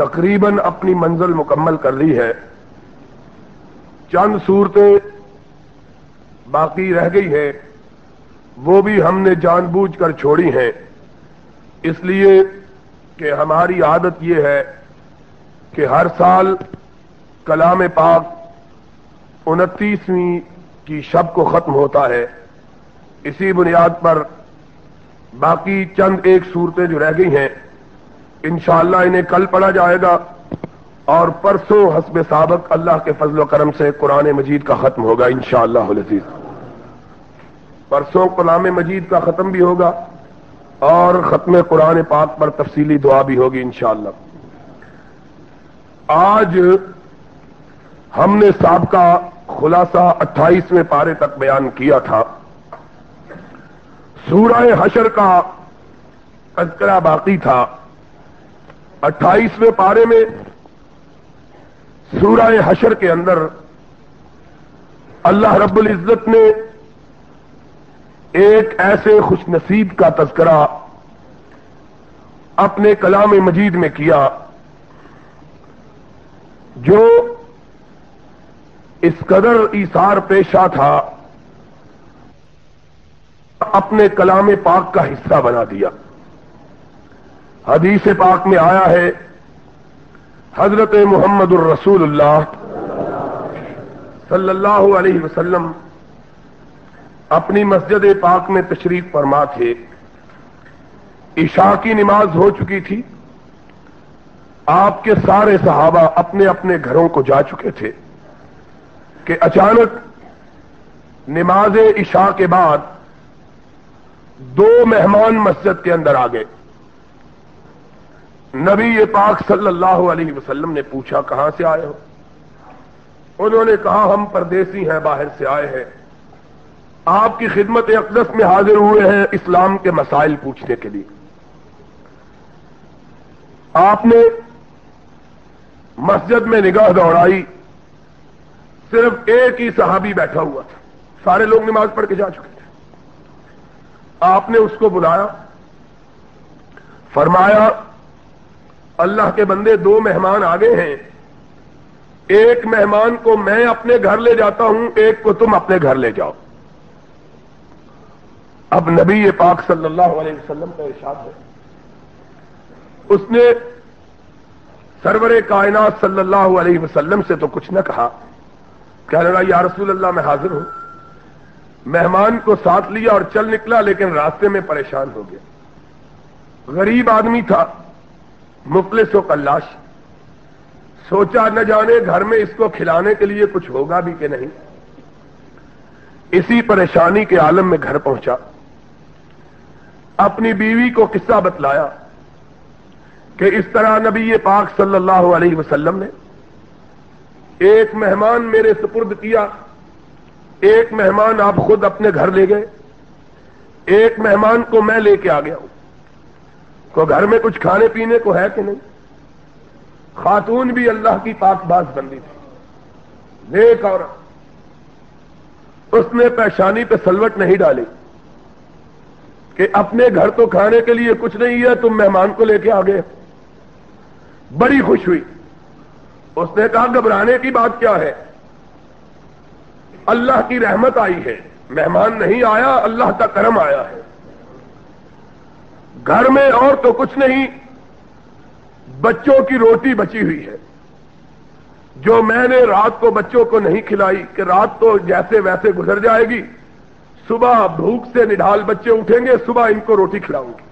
تقریباً اپنی منزل مکمل کر لی ہے۔ چند صورتیں باقی رہ گئی ہیں۔ وہ بھی ہم نے جان بوجھ کر چھوڑی ہیں۔ اس لیے کہ ہماری عادت یہ ہے کہ ہر سال کلام پاک انتیسویں کی شب کو ختم ہوتا ہے۔ اسی بنیاد پر باقی چند ایک صورتیں جو رہ گئی ہیں۔ انشاءاللہ انہیں کل پڑھا جائے گا اور پرسوں حسب سابق اللہ کے فضل و کرم سے قرآن مجید کا ختم ہوگا انشاءاللہ شاء اللہ پرسوں قرآن مجید کا ختم بھی ہوگا اور ختم قرآن پاک پر تفصیلی دعا بھی ہوگی انشاءاللہ۔ آج ہم نے سابقہ خلاصہ اٹھائیسویں پارے تک بیان کیا تھا۔ سورہ حشر کا تذکرہ باقی تھا۔ اٹھائیسویں پارے میں سورہ حشر کے اندر اللہ رب العزت نے ایک ایسے خوش نصیب کا تذکرہ اپنے کلام مجید میں کیا جو اس قدر ایسار پیشہ تھا، اپنے کلام پاک کا حصہ بنا دیا۔ حدیث پاک میں آیا ہے، حضرت محمد الرسول اللہ صلی اللہ علیہ وسلم اپنی مسجد پاک میں تشریف فرما تھے۔ عشاء کی نماز ہو چکی تھی۔ آپ کے سارے صحابہ اپنے اپنے گھروں کو جا چکے تھے کہ اچانک نماز عشاء کے بعد دو مہمان مسجد کے اندر آ گئے۔ نبی پاک صلی اللہ علیہ وسلم نے پوچھا، کہاں سے آئے ہو? انہوں نے کہا، ہم پردیسی ہیں، باہر سے آئے ہیں۔ آپ کی خدمت اقدس میں حاضر ہوئے ہیں اسلام کے مسائل پوچھنے کے لیے۔ آپ نے مسجد میں نگاہ دوڑائی، صرف ایک ہی صحابی بیٹھا ہوا تھا۔ سارے لوگ نماز پڑھ کے جا چکے تھے۔ آپ نے اس کو بلایا۔ فرمایا اللہ کے بندے دو مہمان آگے ہیں۔ ایک مہمان کو میں اپنے گھر لے جاتا ہوں، ایک کو تم اپنے گھر لے جاؤ۔ اب نبی پاک صلی اللہ علیہ وسلم کا ارشاد ہے۔ اس نے سرور کائنات صلی اللہ علیہ وسلم سے تو کچھ نہ کہا۔ کہہ لگا یا رسول اللہ، میں حاضر ہوں۔ مہمان کو ساتھ لیا اور چل نکلا، لیکن راستے میں پریشان ہو گیا۔ غریب آدمی تھا۔ مفلس و کلاش۔ سوچا نہ جانے گھر میں اس کو کھلانے کے لیے کچھ ہوگا بھی کہ نہیں۔ اسی پریشانی کے عالم میں گھر پہنچا۔ اپنی بیوی کو قصہ بتلایا کہ اس طرح نبی پاک صلی اللہ علیہ وسلم نے ایک مہمان میرے سپرد کیا۔ ایک مہمان آپ خود اپنے گھر لے گئے۔ ایک مہمان کو میں لے کے آ گیا ہوں۔ کو گھر میں کچھ کھانے پینے کو ہے کہ نہیں؟ خاتون بھی اللہ کی پاک باز بندی تھی۔ نیک اور اس نے پیشانی پہ سلوٹ نہیں ڈالی کہ اپنے گھر تو کھانے کے لیے کچھ نہیں ہے، تم مہمان کو لے کے آ گئے بڑی خوش ہوئی۔ اس نے کہا، گھبرانے کی بات کیا ہے؟ اللہ کی رحمت آئی ہے۔ مہمان نہیں آیا، اللہ کا کرم آیا ہے۔ گھر میں اور تو کچھ نہیں، بچوں کی روٹی بچی ہوئی ہے۔ جو میں نے رات کو بچوں کو نہیں کھلائی کہ رات تو جیسے ویسے گزر جائے گی، صبح بھوک سے نڈال بچے اٹھیں گے، صبح ان کو روٹی کھلاؤں گی۔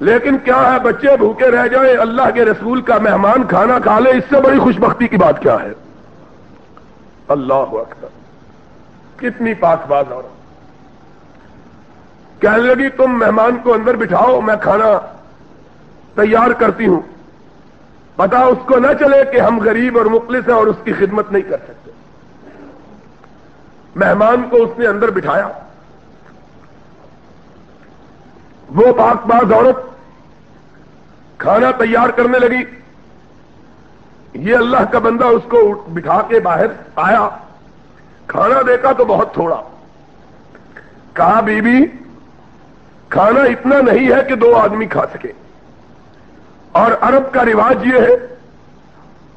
لیکن کیا ہے، بچے بھوکے رہ جائیں، اللہ کے رسول کا مہمان کھانا کھا لے، اس سے بڑی خوش بختی کی بات کیا ہے؟ اللہ اکبر۔ کتنی پاک باز اور کہنے لگی، تم مہمان کو اندر بٹھاؤ، میں کھانا تیار کرتی ہوں. پتا اس کو نہ چلے کہ ہم غریب اور مخلص ہیں اور اس کی خدمت نہیں کر سکتے۔ مہمان کو اس نے اندر بٹھایا۔ وہ پاک باز عورت کھانا تیار کرنے لگی۔ یہ اللہ کا بندہ اس کو بٹھا کے باہر آیا۔ کھانا دیکھا تو بہت تھوڑا۔ کہا بی بی کھانا اتنا نہیں ہے کہ دو آدمی کھا سکے اور عرب کا رواج یہ ہے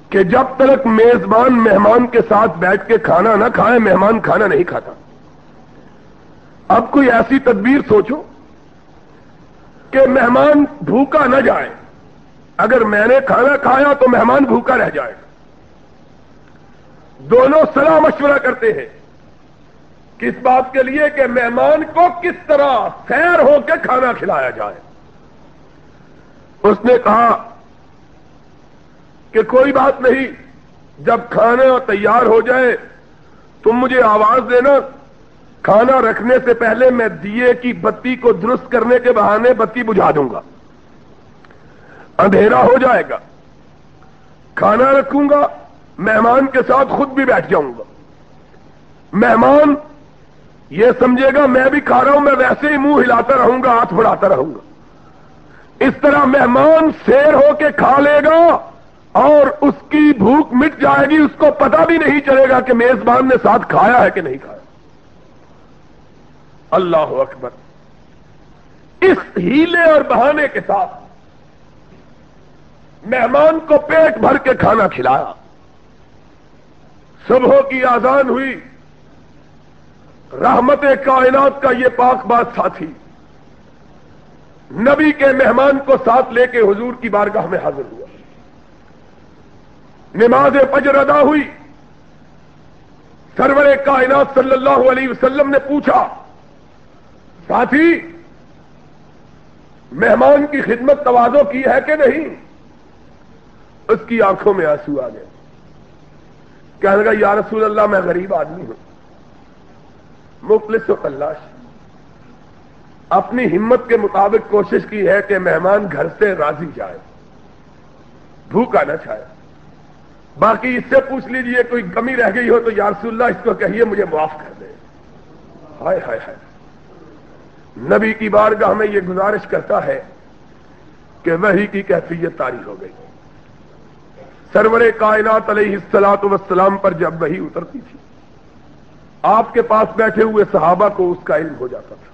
کہ جب تک میزبان مہمان کے ساتھ بیٹھ کے کھانا نہ کھائے، مہمان کھانا نہیں کھاتا۔ اب کوئی ایسی تدبیر سوچو کہ مہمان بھوکا نہ جائے۔ اگر میں نے کھانا کھایا تو مہمان بھوکا رہ جائے۔ دونوں صلاح مشورہ کرتے ہیں۔ کس بات کے لیے کہ مہمان کو کس طرح خیر ہو کے کھانا کھلایا جائے؟ اس نے کہا کہ کوئی بات نہیں، جب کھانا تیار ہو جائے، تم مجھے آواز دینا۔ کھانا رکھنے سے پہلے میں دیے کی بتی کو درست کرنے کے بہانے بتی بجھا دوں گا۔ اندھیرا ہو جائے گا۔ کھانا رکھوں گا، مہمان کے ساتھ خود بھی بیٹھ جاؤں گا۔ مہمان یہ سمجھے گا میں بھی کھا رہا ہوں، میں ویسے ہی منہ ہلاتا رہوں گا، ہاتھ بڑھاتا رہوں گا۔ اس طرح مہمان سیر ہو کے کھا لے گا اور اس کی بھوک مٹ جائے گی، اس کو پتا بھی نہیں چلے گا کہ میزبان نے ساتھ کھایا ہے کہ نہیں کھایا۔ اللہ اکبر۔ اس ہیلے اور بہانے کے ساتھ مہمان کو پیٹ بھر کے کھانا کھلایا۔ صبح کی آزان ہوئی۔ رحمت کائنات کا یہ پاک بات ساتھی۔ نبی کے مہمان کو ساتھ لے کے حضور کی بارگاہ میں حاضر ہوا۔ نماز فجر ادا ہوئی۔ سرور کائنات صلی اللہ علیہ وسلم نے پوچھا، ساتھی، مہمان کی خدمت توازو کی ہے کہ نہیں؟ اس کی آنکھوں میں آنسو آ گئے۔ کہنے لگا، یا رسول اللہ، میں غریب آدمی ہوں۔ مخلص و کلاش اپنی ہمت کے مطابق کوشش کی ہے کہ مہمان گھر سے راضی جائے۔ بھوکا نہ چھائے۔ باقی اس سے پوچھ لیجیے کوئی کمی رہ گئی ہو تو یا رسول اللہ اس کو کہیے مجھے معاف کر دے۔ ہائے ہائے ہائے۔ نبی کی بارگاہ میں یہ گزارش کرتا ہے کہ وہی کی کیفیت تاری ہو گئی۔ سرور کائنات علیہ السلاط وسلام پر جب وہی اترتی تھی آپ کے پاس بیٹھے ہوئے صحابہ کو اس کا علم ہو جاتا تھا۔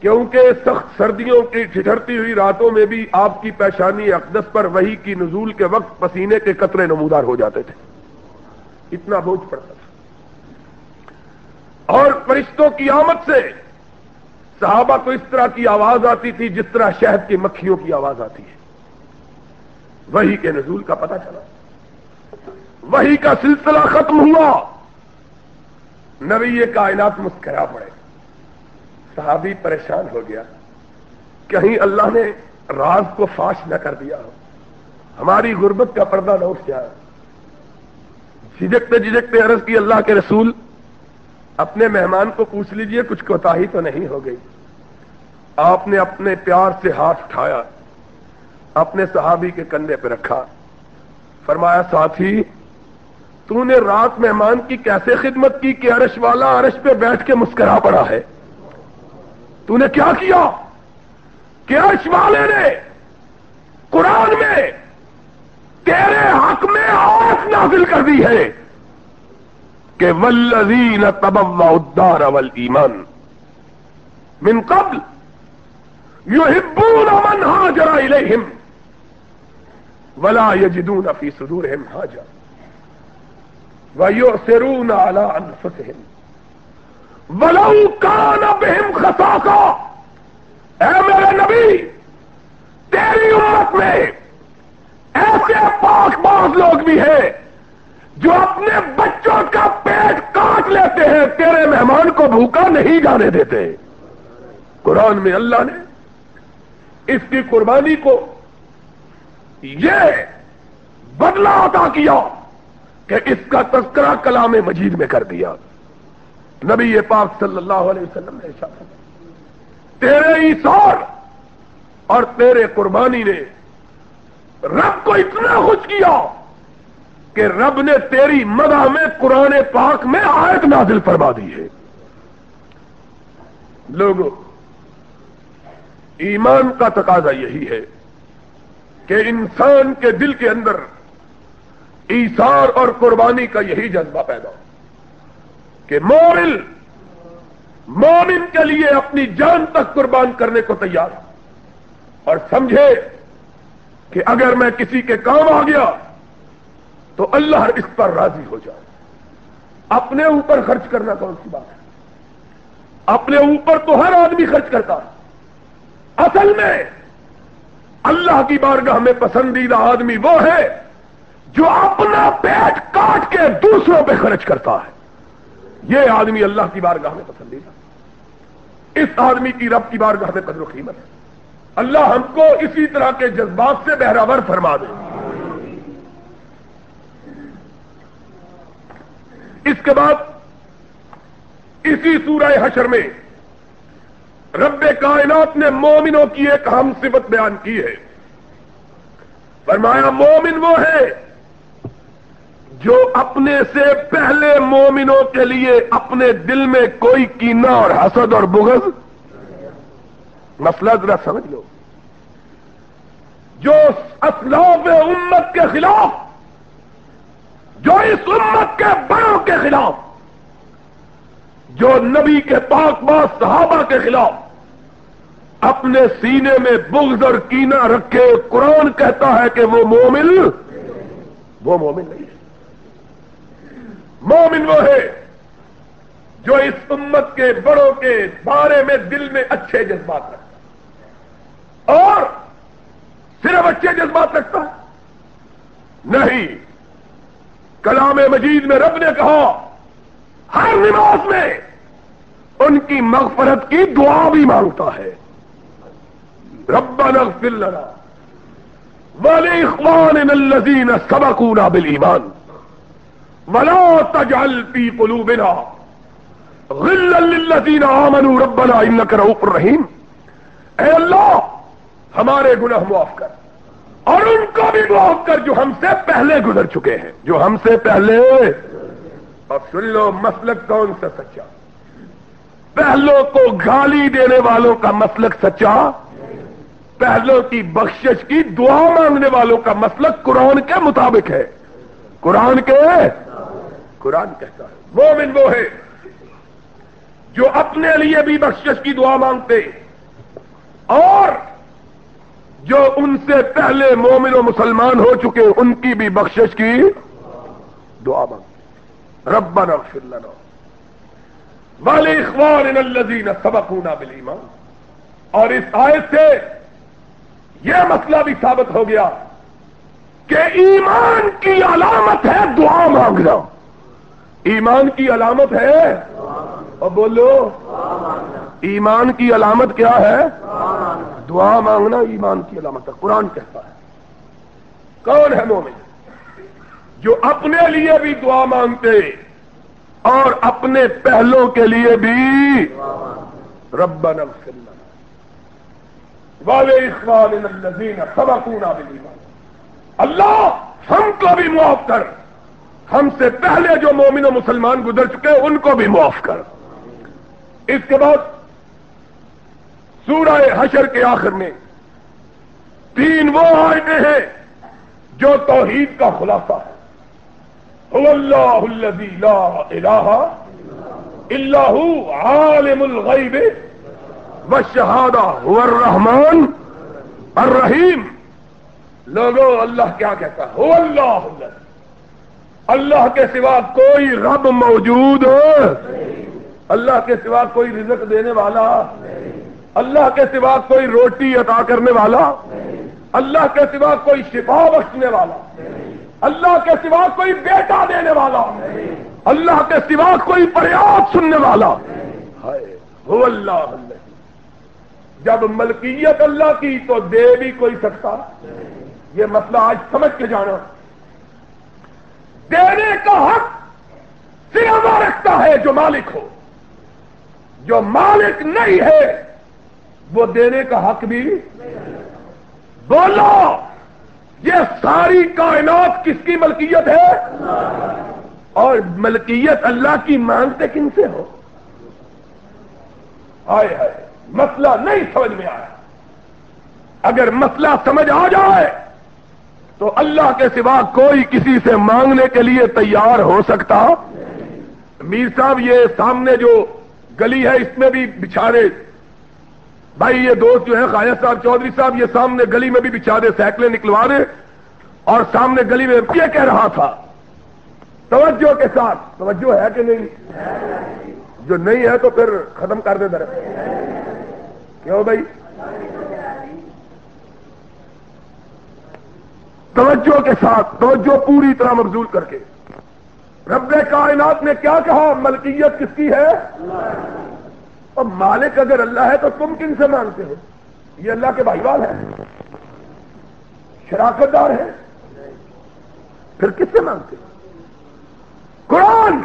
کیونکہ سخت سردیوں کی ٹھٹرتی ہوئی راتوں میں بھی آپ کی پیشانی اقدس پر وہی کی نزول کے وقت پسینے کے قطرے نمودار ہو جاتے تھے۔ اتنا بوجھ پڑتا تھا۔ اور فرشتوں کی آمد سے صحابہ کو اس طرح کی آواز آتی تھی جس طرح شہد کی مکھیوں کی آواز آتی ہے۔ وہی کے نزول کا پتہ چلا۔ وہی کا سلسلہ ختم ہوا۔ نبی یہ کائنات مسکرا پڑے۔ صحابی پریشان ہو گیا۔ کہیں اللہ نے راز کو فاش نہ کر دیا ہو۔ ہماری غربت کا پردہ نہ اٹھ جائے۔ جھجکتے جھجکتے عرض کی اللہ کے رسول، اپنے مہمان کو پوچھ لیجیے، کچھ کوتا تو نہیں ہو گئی۔ آپ نے اپنے پیار سے ہاتھ اٹھایا، اپنے صحابی کے کندھے پہ رکھا۔ فرمایا، ساتھی تو نے رات مہمان کی کیسے خدمت کی کہ عرش والا عرش پہ بیٹھ کے مسکرا پڑا ہے؟ تو نے کیا کیا؟ کہ عرش والے نے قرآن میں تیرے حق میں آس نازل کر دی ہے کہ ولزین تب ادار اول ایمان من قبل یو ہبون امن ہا جرا ولا یجدون فی صدورہم حاجہ وَيُعْسِرُونَ عَلَىٰ أَنفُسِهِمْ۔ وَلَوْ كَانَ بِهِمْ خَسَاسَ اے میرے نبی، تیری امت میں ایسے پاک باز لوگ بھی ہیں جو اپنے بچوں کا پیٹ کاٹ لیتے ہیں، تیرے مہمان کو بھوکا نہیں جانے دیتے۔ قرآن میں اللہ نے اس کی قربانی کو یہ بدلا عطا کیا۔ کہ اس کا تذکرہ کلام مجید میں کر دیا۔ نبی یہ پاک صلی اللہ علیہ وسلم نے شاہ تیرے ایسار اور تیرے قربانی نے رب کو اتنا خوش کیا کہ رب نے تیری مدح میں قرآن پاک میں آیت نازل فرما دی ہے۔ لوگوں، ایمان کا تقاضا یہی ہے کہ انسان کے دل کے اندر ایسار اور قربانی کا یہی جذبہ پیدا ہو کہ مومن مومن کے لیے اپنی جان تک قربان کرنے کو تیار اور سمجھے کہ اگر میں کسی کے کام آ گیا تو اللہ اس پر راضی ہو جائے۔ اپنے اوپر خرچ کرنا کون سی بات ہے؟ اپنے اوپر تو ہر آدمی خرچ کرتا اصل میں اللہ کی بارگاہ میں پسندیدہ آدمی وہ ہے جو اپنا پیٹ کاٹ کے دوسروں پہ خرچ کرتا ہے۔ یہ آدمی اللہ کی بارگاہ میں پسندیدہ اس آدمی کی رب کی بارگاہ میں قدر و قیمت ہے۔ اللہ ہم کو اسی طرح کے جذبات سے بہراور فرما دے۔ اس کے بعد اسی سورہ حشر میں رب کائنات نے مومنوں کی ایک اہم صفت بیان کی ہے۔ فرمایا، مومن وہ ہے جو اپنے سے پہلے مومنوں کے لیے اپنے دل میں کوئی کینا اور حسد اور بغض؟ مسئلہ ذرا سمجھ لو۔ جو اسلاف امت کے خلاف، جو اس امت کے بڑوں کے خلاف، جو نبی کے پاک باز صحابہ کے خلاف اپنے سینے میں بغض اور کینا رکھے، قرآن کہتا ہے کہ وہ مومن وہ مومن نہیں۔ مومن وہ ہے جو اس امت کے بڑوں کے بارے میں دل میں اچھے جذبات رکھتا اور صرف اچھے جذبات رکھتا ہے۔ نہیں، کلام مجید میں رب نے کہا، ہر نماز میں ان کی مغفرت کی دعا بھی مانگتا ہے۔ ربنا اغفر لنا ولإخواننا الذين سبقونا بالإيمان۔ ولا تجعل في قلوبنا غلا للذين آمنوا. ربنا إنك رؤوف رحيم. اے اللہ، ہمارے گناہ معاف کر اور ان کو بھی معاف کر جو ہم سے پہلے گزر چکے ہیں، جو ہم سے پہلے۔ اور سن لو، مسلک کون سا سچا؟ پہلوں کو گالی دینے والوں کا مسلک سچا؟ پہلوں کی بخشش کی دعا مانگنے والوں کا مسلک قرآن کے مطابق ہے۔ قرآن کے قرآن کہتا ہے۔ مومن وہ ہے جو اپنے لیے بھی بخشش کی دعا مانگتے اور جو ان سے پہلے مومن و مسلمان ہو چکے ان کی بھی بخشش کی دعا مانگتے۔ ربنا اغفر لنا۔ والے اخوان الذین سبقونا بالایمان اور اس آیت سے یہ مسئلہ بھی ثابت ہو گیا کہ ایمان کی علامت ہے دعا مانگنا۔ ایمان کی علامت ہے؟ اور بولو، ایمان کی علامت کیا ہے؟ دعا مانگنا ایمان کی علامت ہے۔ قرآن کہتا ہے، کون ہے مومن جو اپنے لیے بھی دعا مانگتے اور اپنے پہلوں کے لیے بھی؟ ربنا اغفر والے اخوان الذین سبقونا بالایمان اللہ ہم کو بھی معاف کر۔ ہم سے پہلے جو مومن و مسلمان گزر چکے ان کو بھی معاف کر۔ اس کے بعد سورہ حشر کے آخر میں تین وہ آئے ہیں جو توحید کا خلاصہ ہے اللہ الذی لا الہ اللہ عالم الغیب شہادہ الرحمان الرحیم۔ لوگوں، اللہ کیا کہتا ہے؟ ہو اللہ اللہ کے سوا کوئی رب موجود اللہ کے سوا کوئی رزق دینے والا اللہ کے سوا کوئی روٹی عطا کرنے والا اللہ کے سوا کوئی شفا بخشنے والا اللہ کے سوا کوئی بیٹا دینے والا اللہ کے سوا کوئی فریاد سننے والا ہو اللہ۔ جب ملکیت اللہ کی تو دے بھی کوئی سکتا۔ یہ مسئلہ آج سمجھ کے جانا۔ دینے کا حق صرف رکھتا ہے جو مالک ہو۔ جو مالک نہیں ہے، وہ دینے کا حق بھی بولو یہ ساری کائنات کس کی ملکیت ہے؟ اور ملکیت اللہ کی مانگتے کن سے ہو؟ آئے ہے مسئلہ نہیں سمجھ میں آیا۔ اگر مسئلہ سمجھ آ جائے تو اللہ کے سوا کوئی کسی سے مانگنے کے لیے تیار ہو سکتا؟ میر صاحب، یہ سامنے جو گلی ہے، اس میں بھی بچھارے بھائی، یہ دوست جو ہے خواجہ صاحب، چودھری صاحب، یہ سامنے گلی میں بھی بچا دے سائیکلیں نکلوا دے اور سامنے گلی میں یہ کہہ رہا تھا۔ توجہ کے ساتھ۔ توجہ ہے کہ نہیں؟ جو نہیں ہے تو پھر ختم کر دے۔ در کیوں بھائی؟ توجہ کے ساتھ، توجہ پوری طرح مبزول کر کے۔ رب کائنات نے کیا کہا؟ ملکیت کس کی ہے؟ اور مالک اگر اللہ ہے تو تم کن سے مانگتے ہو؟ یہ اللہ کے بھائیوال ہے شراکت دار ہے پھر کس سے مانگتے ہو؟ قرآن،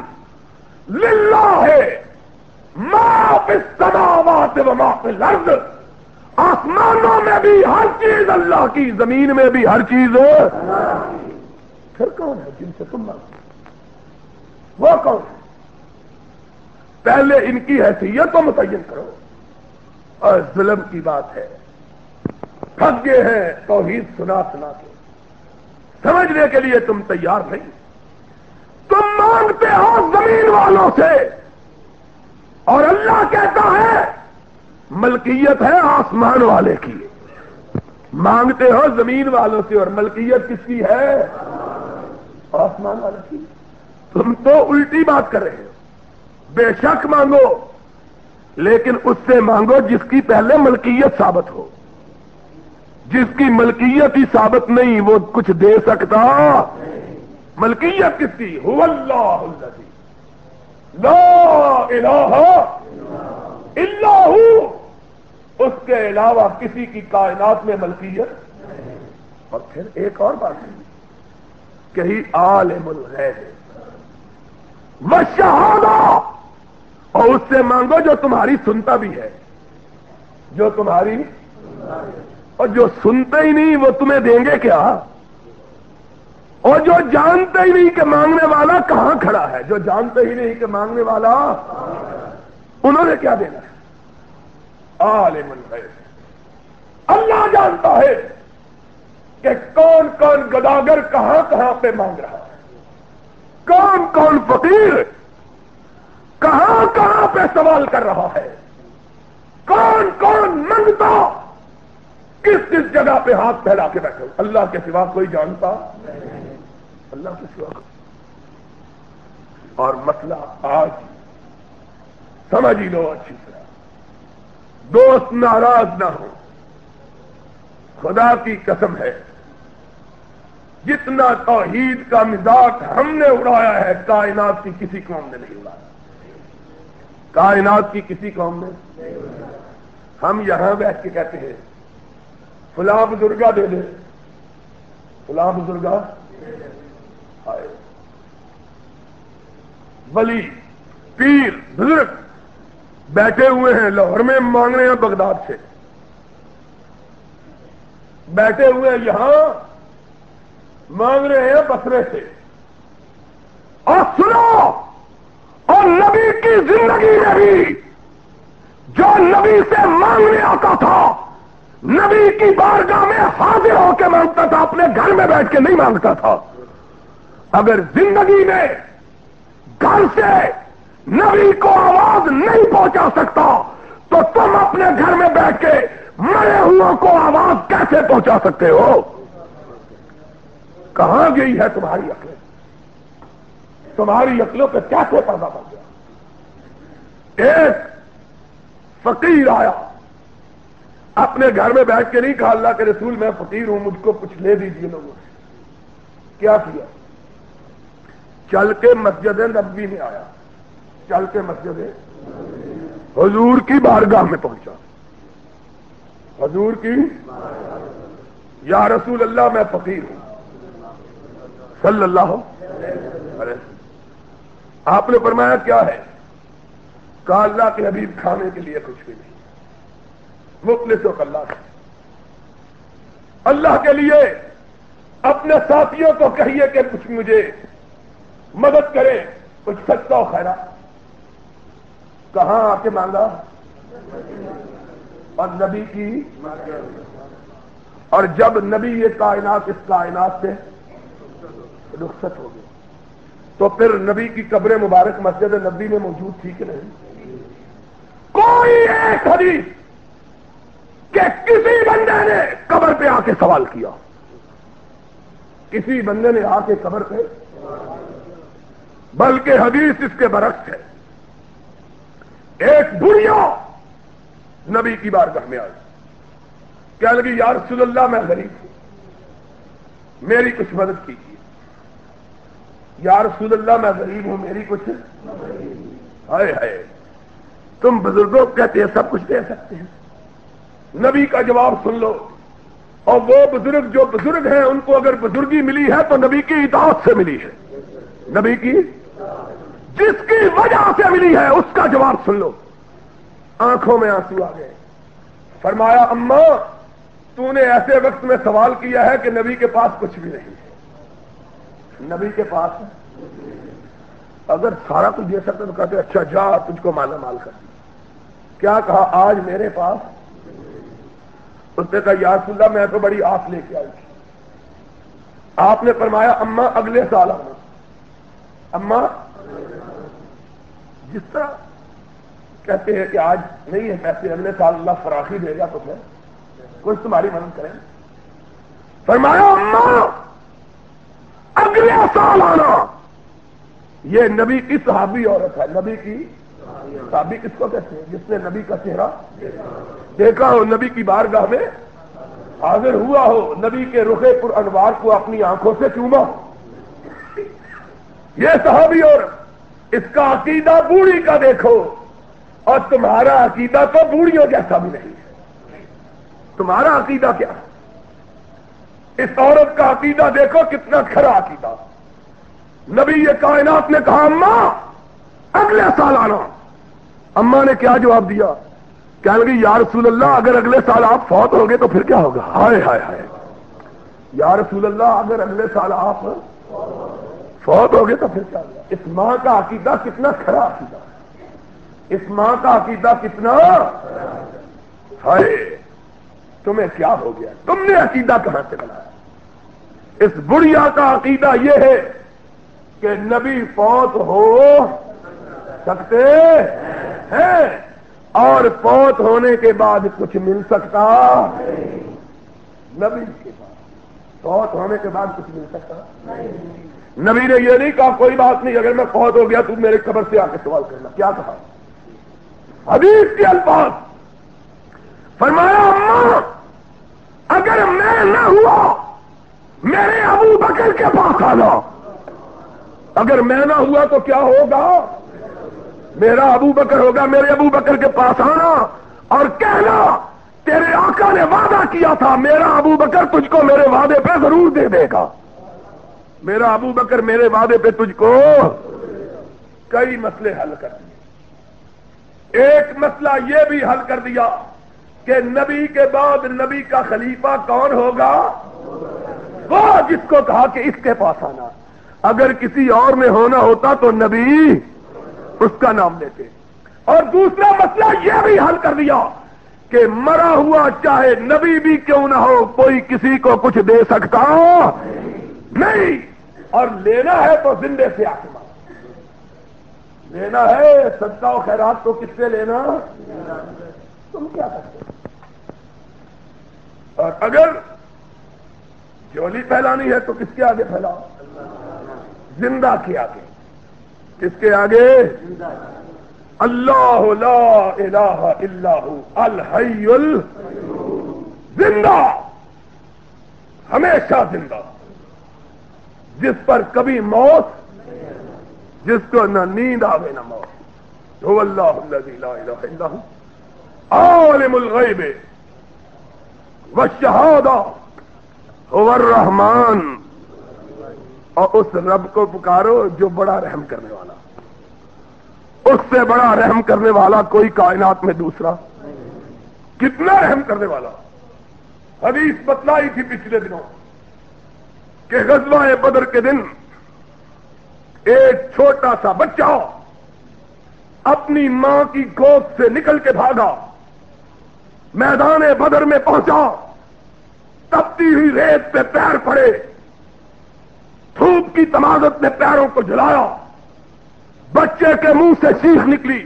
للہ ہے۔ ماں پہ و ماں پہ لرد آسمانوں میں بھی ہر چیز اللہ کی، زمین میں بھی ہر چیز۔ پھر کون ہے جن سے تم مانگتے وہ کون ہے؟ پہلے ان کی حیثیت کو متعین کرو۔ اور ظلم کی بات ہے۔ پھنس گئے ہیں توحید سنا سنا کے۔ سمجھنے کے لیے تم تیار نہیں۔ تم مانگتے ہو زمین والوں سے۔ اور اللہ کہتا ہے ملکیت ہے آسمان والے کی۔ مانگتے ہو زمین والوں سے اور ملکیت کس کی ہے؟ آسمان والے کی۔ تم تو الٹی بات کر رہے ہو۔ بے شک مانگو، لیکن اس سے مانگو جس کی پہلے ملکیت ثابت ہو۔ جس کی ملکیت ہی ثابت نہیں، وہ کچھ دے سکتا۔ ملکیت کس کی؟ ہو اللہ لا الہ الا ہو اس کے علاوہ کسی کی کائنات میں ملکیت اور پھر ایک اور بات ہے کہ عالم الغیب۔ شہادہ، اور اس سے مانگو جو تمہاری سنتا بھی ہے۔ جو تمہاری اور جو سنتے ہی نہیں، وہ تمہیں دیں گے کیا؟ اور جو جانتے ہی نہیں کہ مانگنے والا کہاں کھڑا ہے، جو جانتے ہی نہیں کہ مانگنے والا انہوں نے کیا دینا ہے عالم الغیب۔ اللہ جانتا ہے کہ کون کون گداگر کہاں کہاں پہ مانگ رہا ہے۔ کون کون فقیر کہاں کہاں پہ سوال کر رہا ہے۔ کون کون منگتا کس کس جگہ پہ ہاتھ پھیلا کے بیٹھے اللہ کے سوا کوئی جانتا؟ اللہ کے سوا اور مسئلہ آج سمجھ ہی لو اچھی طرح۔ دوست ناراض نہ ہو خدا کی قسم ہے۔ جتنا توحید کا مزاج ہم نے اڑایا ہے، کائنات کی کسی قوم نے نہیں اڑایا۔ کائنات کی کسی قوم نے؟ ہم یہاں بیٹھ کے کہتے ہیں، فلاں بزرگا دے دے۔ فلاں بزرگا ولی، پیر، بزرگ۔ بیٹھے ہوئے ہیں لاہور میں، مانگ رہے ہیں بغداد سے۔ بیٹھے ہوئے ہیں یہاں، مانگ رہے ہیں بسرے سے۔ اور سنو، اور نبی کی زندگی میں بھی جو نبی سے مانگنے آتا تھا، نبی کی بارگاہ میں حاضر ہو کے مانگتا تھا، اپنے گھر میں بیٹھ کے نہیں مانگتا تھا۔ اگر زندگی میں گھر سے نبی کو آواز نہیں پہنچا سکتا تو تم اپنے گھر میں بیٹھ کے مرے ہوا کو آواز کیسے پہنچا سکتے ہو؟ کہاں گئی ہے تمہاری عقلیں تمہاری عقلوں پہ کیسے پردہ پڑ گیا؟ ایک فقیر آیا، اپنے گھر میں بیٹھ کے نہیں کہا اللہ کے رسول، میں فقیر ہوں، مجھ کو کچھ لے دیجیے لوگوں سے۔ کیا کیا؟ چل کے مسجد نبی میں آیا۔ چل کے مسجد حضور کی بارگاہ میں پہنچا۔ حضور کی یا رسول اللہ میں فقیر ہوں۔ صلی اللہ ارے آپ نے فرمایا کیا ہے؟ کہا اللہ کے حبیب کھانے کے لیے کچھ بھی نہیں۔ مخلص و اللہ سے اللہ کے لیے اپنے ساتھیوں کو کہیے کہ کچھ مجھے مدد کرے، کچھ سچتا خیرا کہاں آ کے مانگا؟ اور نبی کی؟ اور جب نبی یہ کائنات، اس کائنات سے رخصت ہو گئی۔ تو پھر نبی کی قبر مبارک مسجد نبی میں موجود تھی کہ نہیں؟ کوئی ایک حدیث کہ کسی بندے نے قبر پہ آ کے سوال کیا۔ کسی بندے نے آ کے قبر پہ؟ بلکہ حدیث اس کے برعکس ہے۔ ایک بڑھیا نبی کی بار میں آئی۔ کیا لگی، یا رسول اللہ، میں غریب ہوں۔ میری کچھ مدد کیجیے۔ یا رسول اللہ، میں غریب ہوں، میری کچھ ہائے ہائے۔ تم بزرگوں کہتے ہیں، سب کچھ دے سکتے ہیں۔ نبی کا جواب سن لو۔ اور وہ بزرگ جو بزرگ ہیں، ان کو اگر بزرگی ملی ہے تو نبی کی اطاعت سے ملی ہے۔ نبی کی جس کی وجہ سے ملی ہے، اس کا جواب سن لو۔ آنکھوں میں آنسو آ گئے۔ فرمایا، اما، تو نے ایسے وقت میں سوال کیا ہے کہ نبی کے پاس کچھ بھی نہیں ہے۔ نبی کے پاس؟ اگر سارا کچھ دے سکتا تو کہتے اچھا جا، تجھ کو مالا مال کر۔ کیا کہا؟ آج میرے پاس؟ اس نے کہا یار اللہ، میں تو بڑی آس لے کے آئی تھی۔ آپ نے فرمایا، اما، اگلے سال آنا اما جس طرح کہتے ہیں کہ آج نہیں ہے پیسے اگلے سال اللہ فراخی دے گا تو کچھ تمہاری مدد کریں۔ فرمایا اما اگلے سال آنا۔ یہ نبی کی صحابی عورت ہے۔ نبی کی صحابی کس کو کہتے ہیں؟ جس نے نبی کا چہرہ دیکھا ہو، نبی کی بارگاہ میں حاضر ہوا ہو، نبی کے رخے پر انوار کو اپنی آنکھوں سے چوما۔ یہ صحابی اور اس کا عقیدہ بوڑھی کا دیکھو، اور تمہارا عقیدہ تو بوڑھیوں جیسا بھی نہیں ہے۔ تمہارا عقیدہ کیا؟ اس عورت کا عقیدہ دیکھو کتنا کھرا عقیدہ۔ نبی یہ کائنات نے کہا اماں اگلے سال آنا۔ اما نے کیا جواب دیا؟ کہنے لگی، یا رسول اللہ، اگر اگلے سال آپ فوت ہو گئے تو پھر کیا ہوگا؟ ہائے ہائے ہائے۔ یا رسول اللہ، اگر اگلے سال آپ فوت ہو گئے تو پھر کیا ہوگا اس ماں کا عقیدہ کتنا کھڑا عقیدہ۔ اس ماں کا عقیدہ کتنا ہائے۔ تمہیں کیا ہو گیا؟ تم نے عقیدہ کہاں سے بنایا؟ اس بڑھیا کا عقیدہ یہ ہے کہ نبی فوت ہو سکتے ہیں اور فوت ہونے کے بعد کچھ مل سکتا نبی کے بعد، فوت ہونے کے بعد کچھ مل سکتا نبی نے یہ نہیں کہا، کوئی بات نہیں، اگر میں فوت ہو گیا تو میرے قبر سے آ کے سوال کرنا۔ کیا کہا؟ حدیث کے الفاظ۔ فرمایا، اما، اگر میں نہ ہوا، میرے ابو بکر کے پاس آنا۔ اگر میں نہ ہوا تو کیا ہوگا؟ میرا ابو بکر ہوگا، میرے ابو بکر کے پاس آنا۔ اور کہنا، تیرے آقا نے وعدہ کیا تھا، میرا ابو بکر تجھ کو میرے وعدے پہ ضرور دے دے گا۔ میرا ابو بکر میرے وعدے پہ تجھ کو کئی مسئلے حل کر دیے۔ ایک مسئلہ یہ بھی حل کر دیا کہ نبی کے بعد نبی کا خلیفہ کون ہوگا؟ وہ جس کو کہا کہ اس کے پاس آنا۔ اگر کسی اور میں ہونا ہوتا تو نبی اس کا نام لیتے۔ اور دوسرا مسئلہ یہ بھی حل کر دیا کہ مرا ہوا چاہے نبی بھی کیوں نہ ہو، کوئی کسی کو کچھ دے سکتا نہیں اور لینا ہے تو زندے سے آ لینا ہے، صدقہ و خیرات تو کس سے لینا؟ تم کیا کرتے اور اگر جولی پھیلانی ہے تو کس کے آگے پھیلاؤ؟ زندہ کے آگے۔ کس کے آگے؟ اللہ لا الہ الا الحی ال زندہ ہمیشہ زندہ۔ جس پر کبھی موت، جس کو نہ نیند آوے نہ موت۔ ہو اللہ لا الہ الا عالم الغیب۔ والشہادہ۔ هو الرحمن۔ اور اس رب کو پکارو جو بڑا رحم کرنے والا۔ اس سے بڑا رحم کرنے والا کوئی کائنات میں دوسرا۔ کتنا رحم کرنے والا۔ حدیث بتلائی تھی پچھلے دنوں۔ کہ غزوہ بدر کے دن ایک چھوٹا سا بچہ اپنی ماں کی گود سے نکل کے بھاگا، میدان بدر میں پہنچا، تپتی ہوئی ریت پہ پیر پڑے، دھوپ کی تمازت نے پیروں کو جلایا، بچے کے منہ سے چیخ نکلی،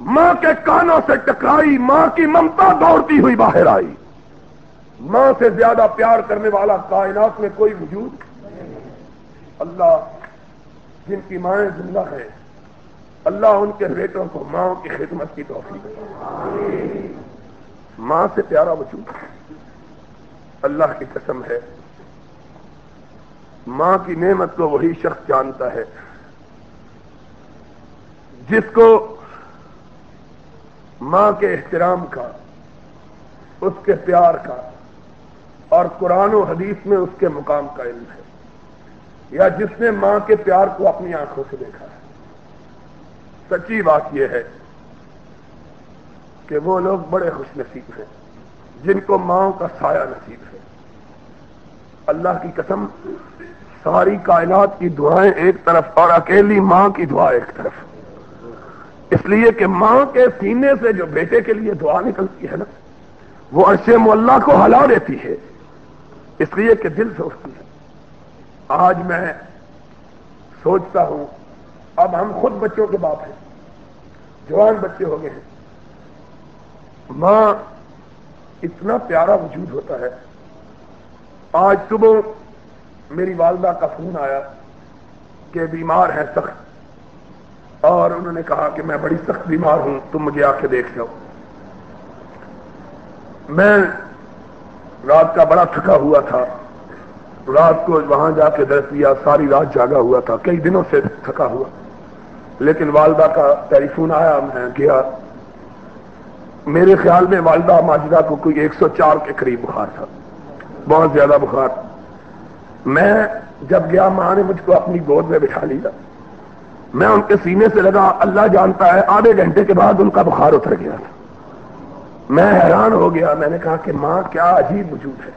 ماں کے کانوں سے ٹکرائی، ماں کی ممتا دوڑتی ہوئی باہر آئی۔ ماں سے زیادہ پیار کرنے والا کائنات میں کوئی وجود اللہ جن کی مائیں زندہ ہیں، اللہ ان کے بیٹوں کو ماں کی خدمت کی توفیق ماں سے پیارا وجود اللہ کی قسم ہے۔ ماں کی نعمت کو وہی شخص جانتا ہے۔ جس کو ماں کے احترام کا، اس کے پیار کا اور قرآن و حدیث میں اس کے مقام کا علم ہے یا جس نے ماں کے پیار کو اپنی آنکھوں سے دیکھا ہے۔ سچی بات یہ ہے کہ وہ لوگ بڑے خوش نصیب ہیں، جن کو ماں کا سایہ نصیب ہے۔ اللہ کی قسم، ساری کائنات کی دعائیں ایک طرف اور اکیلی ماں کی دعا ایک طرف۔ اس لیے کہ ماں کے سینے سے جو بیٹے کے لیے دعا نکلتی ہے نا، وہ عرش ملا کو ہلا دیتی ہے۔ اس لیے کہ دل سے اٹھتی ہے۔ آج میں سوچتا ہوں، اب ہم خود بچوں کے باپ ہیں، جوان بچے ہو گئے ہیں۔ ماں اتنا پیارا وجود ہوتا ہے۔ آج صبح میری والدہ کا فون آیا کہ بیمار ہے سخت۔ اور انہوں نے کہا کہ میں بڑی سخت بیمار ہوں، تم مجھے آ کے دیکھ جاؤ میں رات کا بڑا تھکا ہوا تھا۔ رات کو وہاں جا کے درس دیا ساری رات جاگا ہوا تھا۔ کئی دنوں سے تھکا ہوا۔ لیکن والدہ کا ٹیلی فون آیا، میں گیا۔ میرے خیال میں والدہ ماجدہ کو کوئی ایک سو چار کے قریب بخار تھا۔ بہت زیادہ بخار۔ میں جب گیا، ماں نے مجھ کو اپنی گود میں بٹھا لیا۔ میں ان کے سینے سے لگا، اللہ جانتا ہے، آدھے گھنٹے کے بعد ان کا بخار اتر گیا تھا۔ میں حیران ہو گیا، میں نے کہا کہ ماں، کیا عجیب وجود ہے۔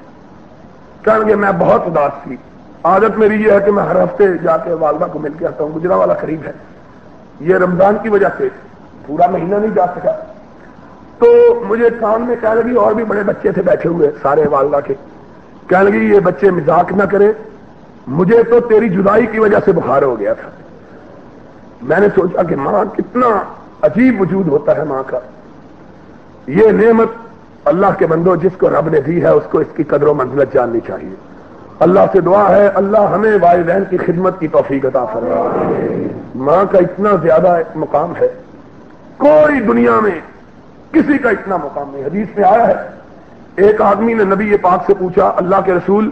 کہنے گے میں بہت اداس تھی۔ عادت میری یہ ہے کہ میں ہر ہفتے جا کے والدہ کو مل کے آتا ہوں، گجرا والا قریب ہے۔ یہ رمضان کی وجہ سے پورا مہینہ نہیں جا سکا۔ تو مجھے کام میں کہنے لگی، اور بھی بڑے بچے تھے بیٹھے ہوئے سارے والدہ کے۔ کہنے لگی، یہ بچے مزاق نہ کرے۔ مجھے تو تیری جدائی کی وجہ سے بخار ہو گیا تھا۔ میں نے سوچا کہ ماں، کتنا عجیب وجود ہوتا ہے ماں کا۔ یہ نعمت اللہ کے بندو جس کو رب نے دی ہے، اس کو اس کی قدر و منزلت جاننی چاہیے۔ اللہ سے دعا ہے، اللہ ہمیں والدین کی خدمت کی توفیق عطا فرما ماں کا اتنا زیادہ مقام ہے۔ کوئی دنیا میں کسی کا اتنا مقام نہیں۔ حدیث میں آیا ہے، ایک آدمی نے نبی پاک سے پوچھا، اللہ کے رسول،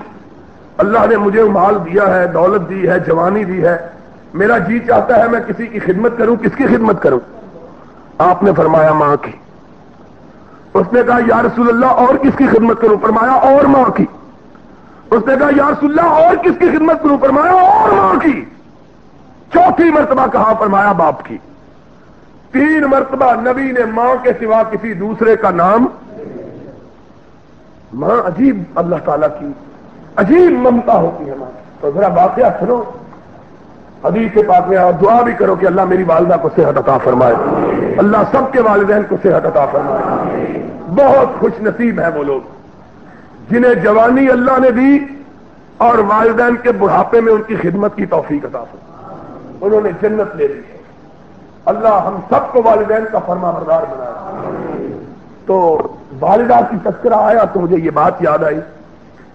اللہ نے مجھے مال دیا ہے، دولت دی ہے، جوانی دی ہے، میرا جی چاہتا ہے میں کسی کی خدمت کروں، کس کی خدمت کروں؟ آپ نے فرمایا ماں کی۔ اس نے کہا، یا رسول اللہ، اور کس کی خدمت کروں؟ فرمایا، اور ماں کی. اس نے کہا، یا رسول اللہ، اور کس کی خدمت کروں؟ فرمایا، اور ماں کی. چوتھی مرتبہ کہا، فرمایا، باپ کی. تین مرتبہ نبی نے ماں کے سوا کسی دوسرے کا نام ماں عجیب اللہ تعالی کی، عجیب ممتا ہوتی ہے ماں تو ذرا واقعہ سنو. حدیث کے پاس میں اور دعا بھی کرو کہ اللہ میری والدہ کو صحت عطا فرمائے۔ اللہ سب کے والدین کو صحت عطا فرمائے۔ بہت خوش نصیب ہیں وہ لوگ۔ جنہیں جوانی اللہ نے دی اور والدین کے بڑھاپے میں ان کی خدمت کی توفیق عطا فرمائے انہوں نے جنت لے لی۔ ہے اللہ ہم سب کو والدین کا فرما بردار بنایا تو والدہ کی تذکرہ آیا تو مجھے یہ بات یاد آئی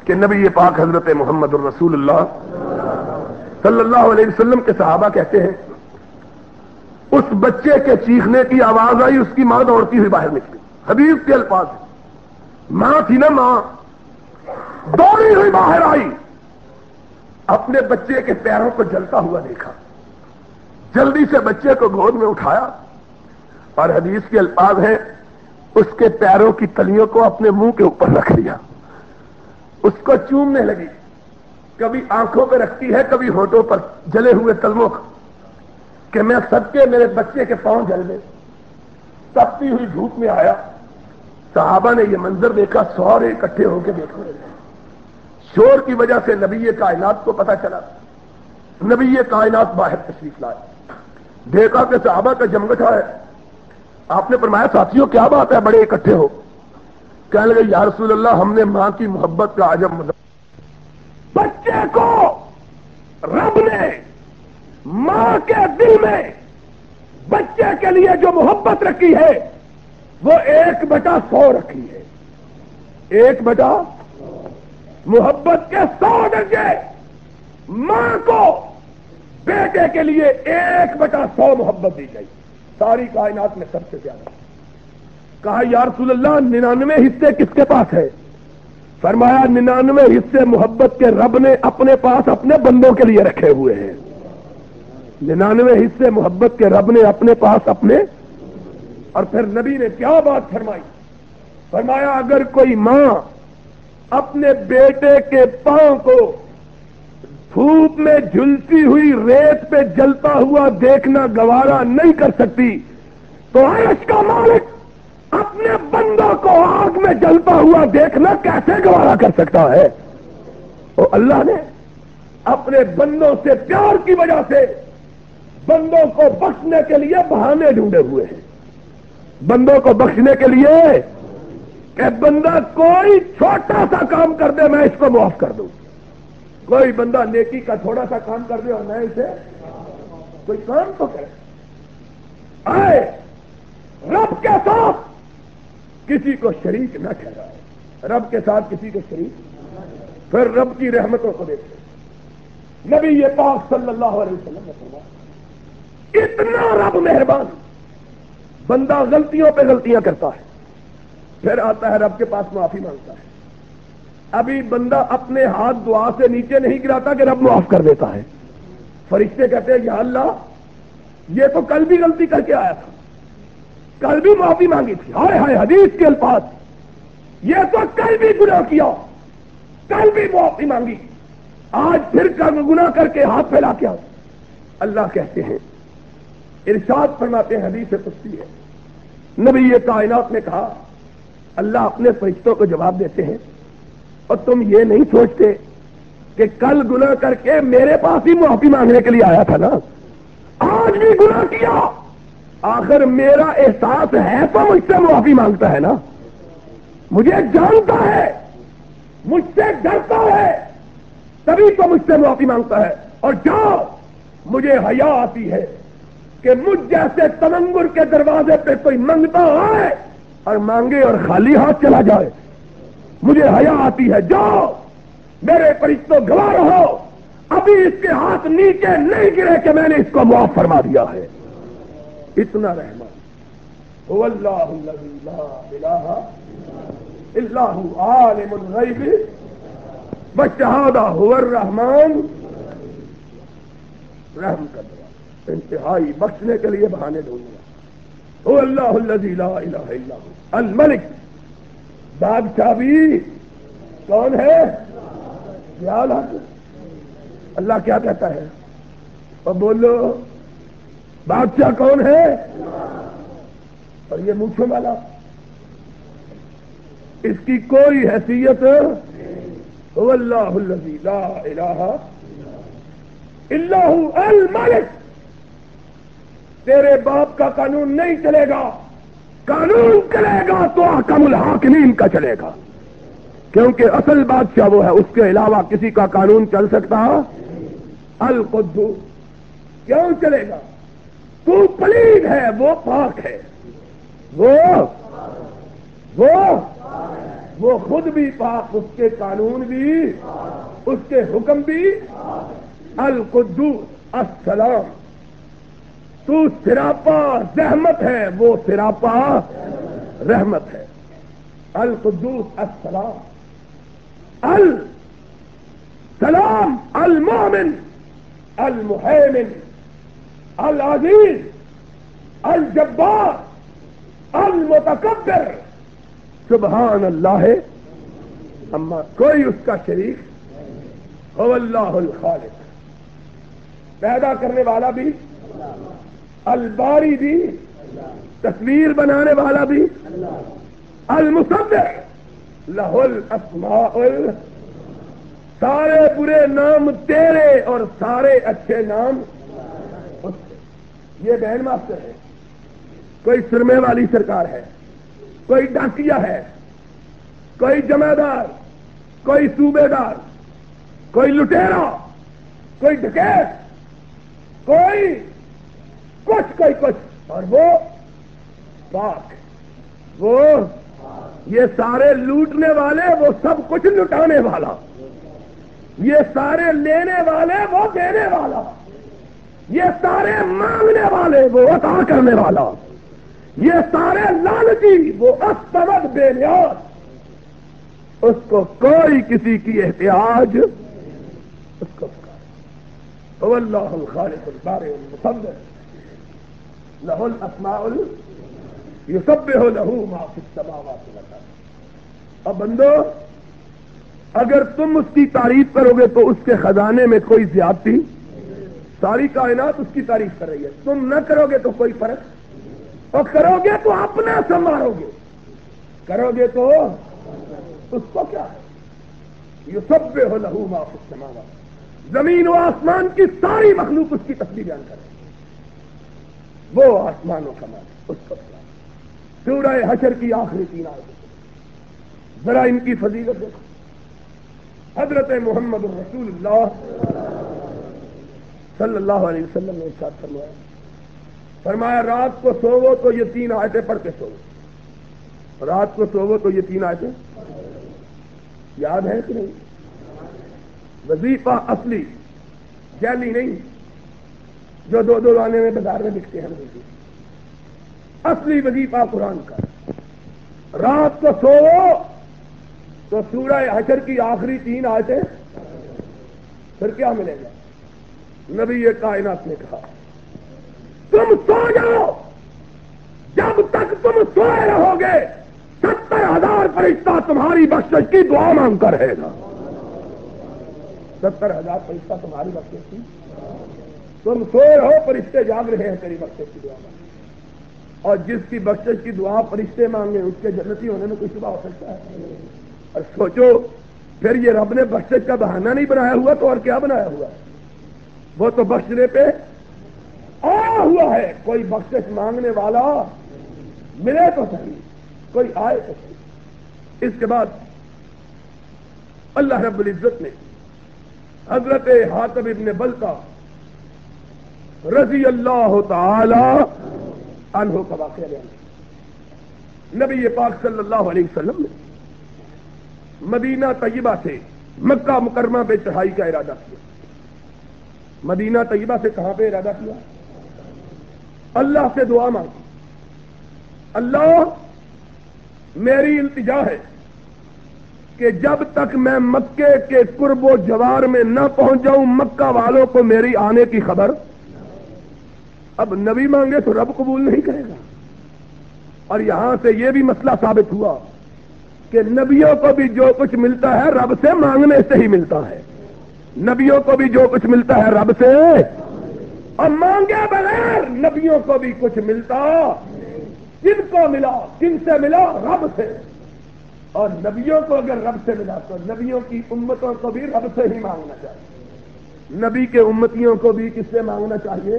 کہ نبی یہ پاک حضرت محمد الرسول اللہ صلی اللہ علیہ وسلم کے صحابہ کہتے ہیں، اس بچے کے چیخنے کی آواز آئی، اس کی ماں دوڑتی ہوئی باہر نکلی۔ حدیث کے الفاظ ماں تھی نا ماں۔ دوڑی ہوئی باہر آئی۔ اپنے بچے کے پیروں کو جلتا ہوا دیکھا۔ جلدی سے بچے کو گود میں اٹھایا۔ اور حدیث کے الفاظ ہیں، اس کے پیروں کی تلیوں کو اپنے منہ کے اوپر رکھ لیا۔ اس کو چومنے لگی۔ کبھی آنکھوں پہ رکھتی ہے، کبھی ہوٹوں پر جلے ہوئے تلموں کہ میں سب کے میرے بچے کے پاؤں جل گئے تپتی ہوئی دھوپ میں آیا۔ صحابہ نے یہ منظر دیکھا سورے اکٹھے ہو کے دیکھ رہے شور کی وجہ سے نبی کائنات کو پتا چلا۔ نبی کائنات باہر تشریف لائے۔ دیکھا کہ صحابہ کا جمگٹا ہے۔ آپ نے فرمایا ساتھیوں کیا بات ہے؟ بڑے اکٹھے ہو۔ کہنے لگے، یا رسول اللہ، ہم نے ماں کی محبت کا عجب مدد بچے کو رب نے ماں کے دل میں بچے کے لیے جو محبت رکھی ہے، وہ ایک بٹا سو رکھی ہے۔ ایک بٹا محبت کے سو درجے۔ ماں کو بیٹے کے لیے ایک بٹا سو محبت دی گئی۔ ساری کائنات میں سب سے زیادہ۔ کہا، یا رسول اللہ، ننانوے حصے کس کے پاس ہے؟ فرمایا، ننانوے حصے محبت کے رب نے اپنے پاس اپنے بندوں کے لیے رکھے ہوئے ہیں۔ ننانوے حصے محبت کے رب نے اپنے پاس اپنے۔ اور پھر نبی نے کیا بات فرمائی؟ فرمایا، اگر کوئی ماں اپنے بیٹے کے پاؤں کو دھوپ میں جھلتی ہوئی ریت پہ جلتا ہوا دیکھنا گوارا نہیں کر سکتی، تو عرش کا مالک اپنے بندوں کو آگ میں جلتا ہوا دیکھنا کیسے گوارا کر سکتا ہے؟ تو اللہ نے اپنے بندوں سے پیار کی وجہ سے بندوں کو بخشنے کے لیے بہانے ڈھونڈے ہوئے ہیں۔ بندوں کو بخشنے کے لیے کہ بندہ کوئی چھوٹا سا کام کر دے، میں اس کو معاف کر دوں۔ کوئی بندہ نیکی کا تھوڑا سا کام کر دے اور میں اسے کوئی کام تو کرے۔ آئے، رب کے ساتھ کسی کو شریک نہ ٹھہرائے۔ رب کے ساتھ کسی کو شریک پھر رب کی رحمتوں کو دیکھتے نبی یہ پاک صلی اللہ علیہ وسلم نے فرمایا، اتنا رب مہربان، بندہ غلطیوں پہ غلطیاں کرتا ہے، پھر آتا ہے رب کے پاس معافی مانگتا ہے۔ ابھی بندہ اپنے ہاتھ دعا سے نیچے نہیں گراتا کہ رب معاف کر دیتا ہے۔ فرشتے کہتے ہیں، یا اللہ، یہ تو کل بھی غلطی کر کے آیا تھا۔ کل بھی معافی مانگی تھی۔ ہائے ہائے، حدیث کے الفاظ۔ یہ تو کل بھی گناہ کیا۔ کل بھی معافی مانگی۔ آج پھر گناہ کر کے ہاتھ پھیلا کیا اللہ کہتے ہیں، ارشاد فرماتے ہیں، حدیث پستی ہے۔ نبی یہ کائنات نے کہا، اللہ اپنے فرشتوں کو جواب دیتے ہیں، اور تم یہ نہیں سوچتے کہ کل گناہ کر کے میرے پاس ہی معافی مانگنے کے لیے آیا تھا نا؟ آج بھی گناہ کیا۔ آخر میرا احساس ہے تو مجھ سے معافی مانگتا ہے نا؟ مجھے جانتا ہے، مجھ سے ڈرتا ہے، تبھی تو مجھ سے معافی مانگتا ہے۔ اور جاؤ، مجھے حیا آتی ہے کہ مجھ جیسے تمنگر کے دروازے پہ کوئی منگتا آئے اور مانگے اور خالی ہاتھ چلا جائے۔ مجھے حیا آتی ہے، جاؤ، میرے فرشتوں گواہ رہو۔ ابھی اس کے ہاتھ نیچے نہیں گرے کہ میں نے اس کو معاف فرما دیا ہے۔ اتنا رحمان۔ اللہ اللہ عالم الغیب، بشہادہ هو الرحمن۔ رحم کر دیا انتہائی بخشنے کے لیے بہانے ڈھونڈنا هو اللہ الذي لا الہ الا هو۔ الملک بادشاہ بھی کون ہے؟ اللہ کیا کہتا ہے؟ اور بولو بادشاہ کون ہے؟ اور یہ مونچھوں والا۔ اس کی کوئی حیثیت اللہ لا الہ اللہ الملک۔ تیرے باپ کا قانون نہیں چلے گا۔ قانون چلے گا تو حکم الحاکمین کا چلے گا۔ کیونکہ اصل بادشاہ وہ ہے، اس کے علاوہ کسی کا قانون چل سکتا۔ القدو کیوں چلے گا؟ تو پلید ہے، وہ پاک ہے۔ وہ وہ وہ خود بھی پاک، اس کے قانون بھی، اس کے حکم بھی۔ القدو السلام۔ تو سراپا زحمت ہے، وہ سراپا رحمت ہے۔ القدوس السلام۔ السلام المومن المحیمن۔ العزیز الجبار المتکبر سبحان اللہ. ہے اما کوئی اس کا شریک ہو اللہ الخالق. پیدا کرنے والا بھی، الباری بھی، تصویر بنانے والا بھی المصبر لاہول اسماء سارے برے نام تیرے اور سارے اچھے نام یہ بہن ماسٹر ہے۔ کوئی سرمے والی سرکار ہے، کوئی ڈاکیا ہے، کوئی جمع دار کوئی صوبے دار کوئی لٹیرا کوئی ڈکیت، کوئی کچھ کوئی کچھ۔ اور وہ پاک، وہ یہ سارے لوٹنے والے، وہ سب کچھ لٹانے والا۔ یہ سارے لینے والے، وہ دینے والا۔ یہ سارے مانگنے والے وہ عطا کرنے والا۔ یہ سارے لالچی وہ استمد بے نیاز۔ اس کو کوئی کسی کی احتیاج اس کو اللہ الخالق البارے المصور لہ الاسماء یسبح لہو ما فی السماوات والارض اب بندو، اگر تم اس کی تعریف کرو گے تو اس کے خزانے میں کوئی زیادتی ساری کائنات اس کی تعریف کر رہی ہے۔ تم نہ کرو گے تو کوئی فرق۔ اور کرو گے تو اپنا سنبھالو گے۔ کرو گے تو اس کو کیا ہے؟ یہ سب ہو لہو معاف سماوا زمین و آسمان کی ساری مخلوق اس کی تصویر بیان کرے وہ آسمان و کمال اس کو کیا سورہ حشر کی آخری تین آئے ذرا ان کی فضیلت دیکھو۔ حضرت محمد الرسول اللہ۔ صلی اللہ علیہ وسلم نے ساتھ فرمایا۔ فرمایا، رات کو سوو تو یہ تین آیتیں پڑھ کے سو رات کو سوو تو یہ تین آیتیں۔ یاد ہے کہ نہیں؟ وظیفہ اصلی جیلی نہیں، جو دو دو آنے میں بازار میں بکتے ہیں۔ اصلی وظیفہ قرآن کا۔ رات کو سوو تو سورہ حشر کی آخری تین آیتیں پھر کیا ملے گا نبی یہ کائنات نے کہا، تم سو جاؤ جب تک تم سوئے رہو گے ستر ہزار فرشتہ تمہاری بخش کی دعا مانگ کر رہے گا ستر ہزار فرشتہ تمہاری بخش کی؟ تم سوئے رہو، فرشتے جاگ رہے ہیں تیری بخش کی دعا مانگ۔ اور جس کی بخش کی دعا فرشتے مانگے، اس کے جنتی ہونے میں کچھ صبح ہو سکتا ہے۔ اور سوچو، پھر یہ رب نے بخش کا بہانہ نہیں بنایا ہوا تو اور کیا بنایا ہوا؟ ہے وہ تو بخشنے پہ آیا ہوا ہے۔ کوئی بخش مانگنے والا ملے تو صحیح، کوئی آئے تو صحیح۔ اس کے بعد اللہ رب العزت نے حضرت حاطب ابن بلتا رضی اللہ تعالی عنہ کا واقعہ بیان نبی پاک صلی اللہ علیہ وسلم نے مدینہ طیبہ سے مکہ مکرمہ پہ چڑھائی کا ارادہ کیا۔ مدینہ طیبہ سے کہاں پہ ارادہ کیا؟ اللہ سے دعا مانگی۔ اللہ، میری التجا ہے کہ جب تک میں مکے کے قرب و جوار میں نہ پہنچ جاؤں مکہ والوں کو میری آنے کی خبر۔ اب نبی مانگے تو رب قبول نہیں کرے گا۔ اور یہاں سے یہ بھی مسئلہ ثابت ہوا کہ نبیوں کو بھی جو کچھ ملتا ہے رب سے مانگنے سے ہی ملتا ہے۔ نبیوں کو بھی جو کچھ ملتا ہے رب سے۔ اور مانگے بغیر نبیوں کو بھی کچھ ملتا۔ جن کو ملا؟ کن سے ملا؟ رب سے۔ اور نبیوں کو اگر رب سے ملا تو نبیوں کی امتوں کو بھی رب سے ہی مانگنا چاہیے۔ نبی کے امتیوں کو بھی کس سے مانگنا چاہیے؟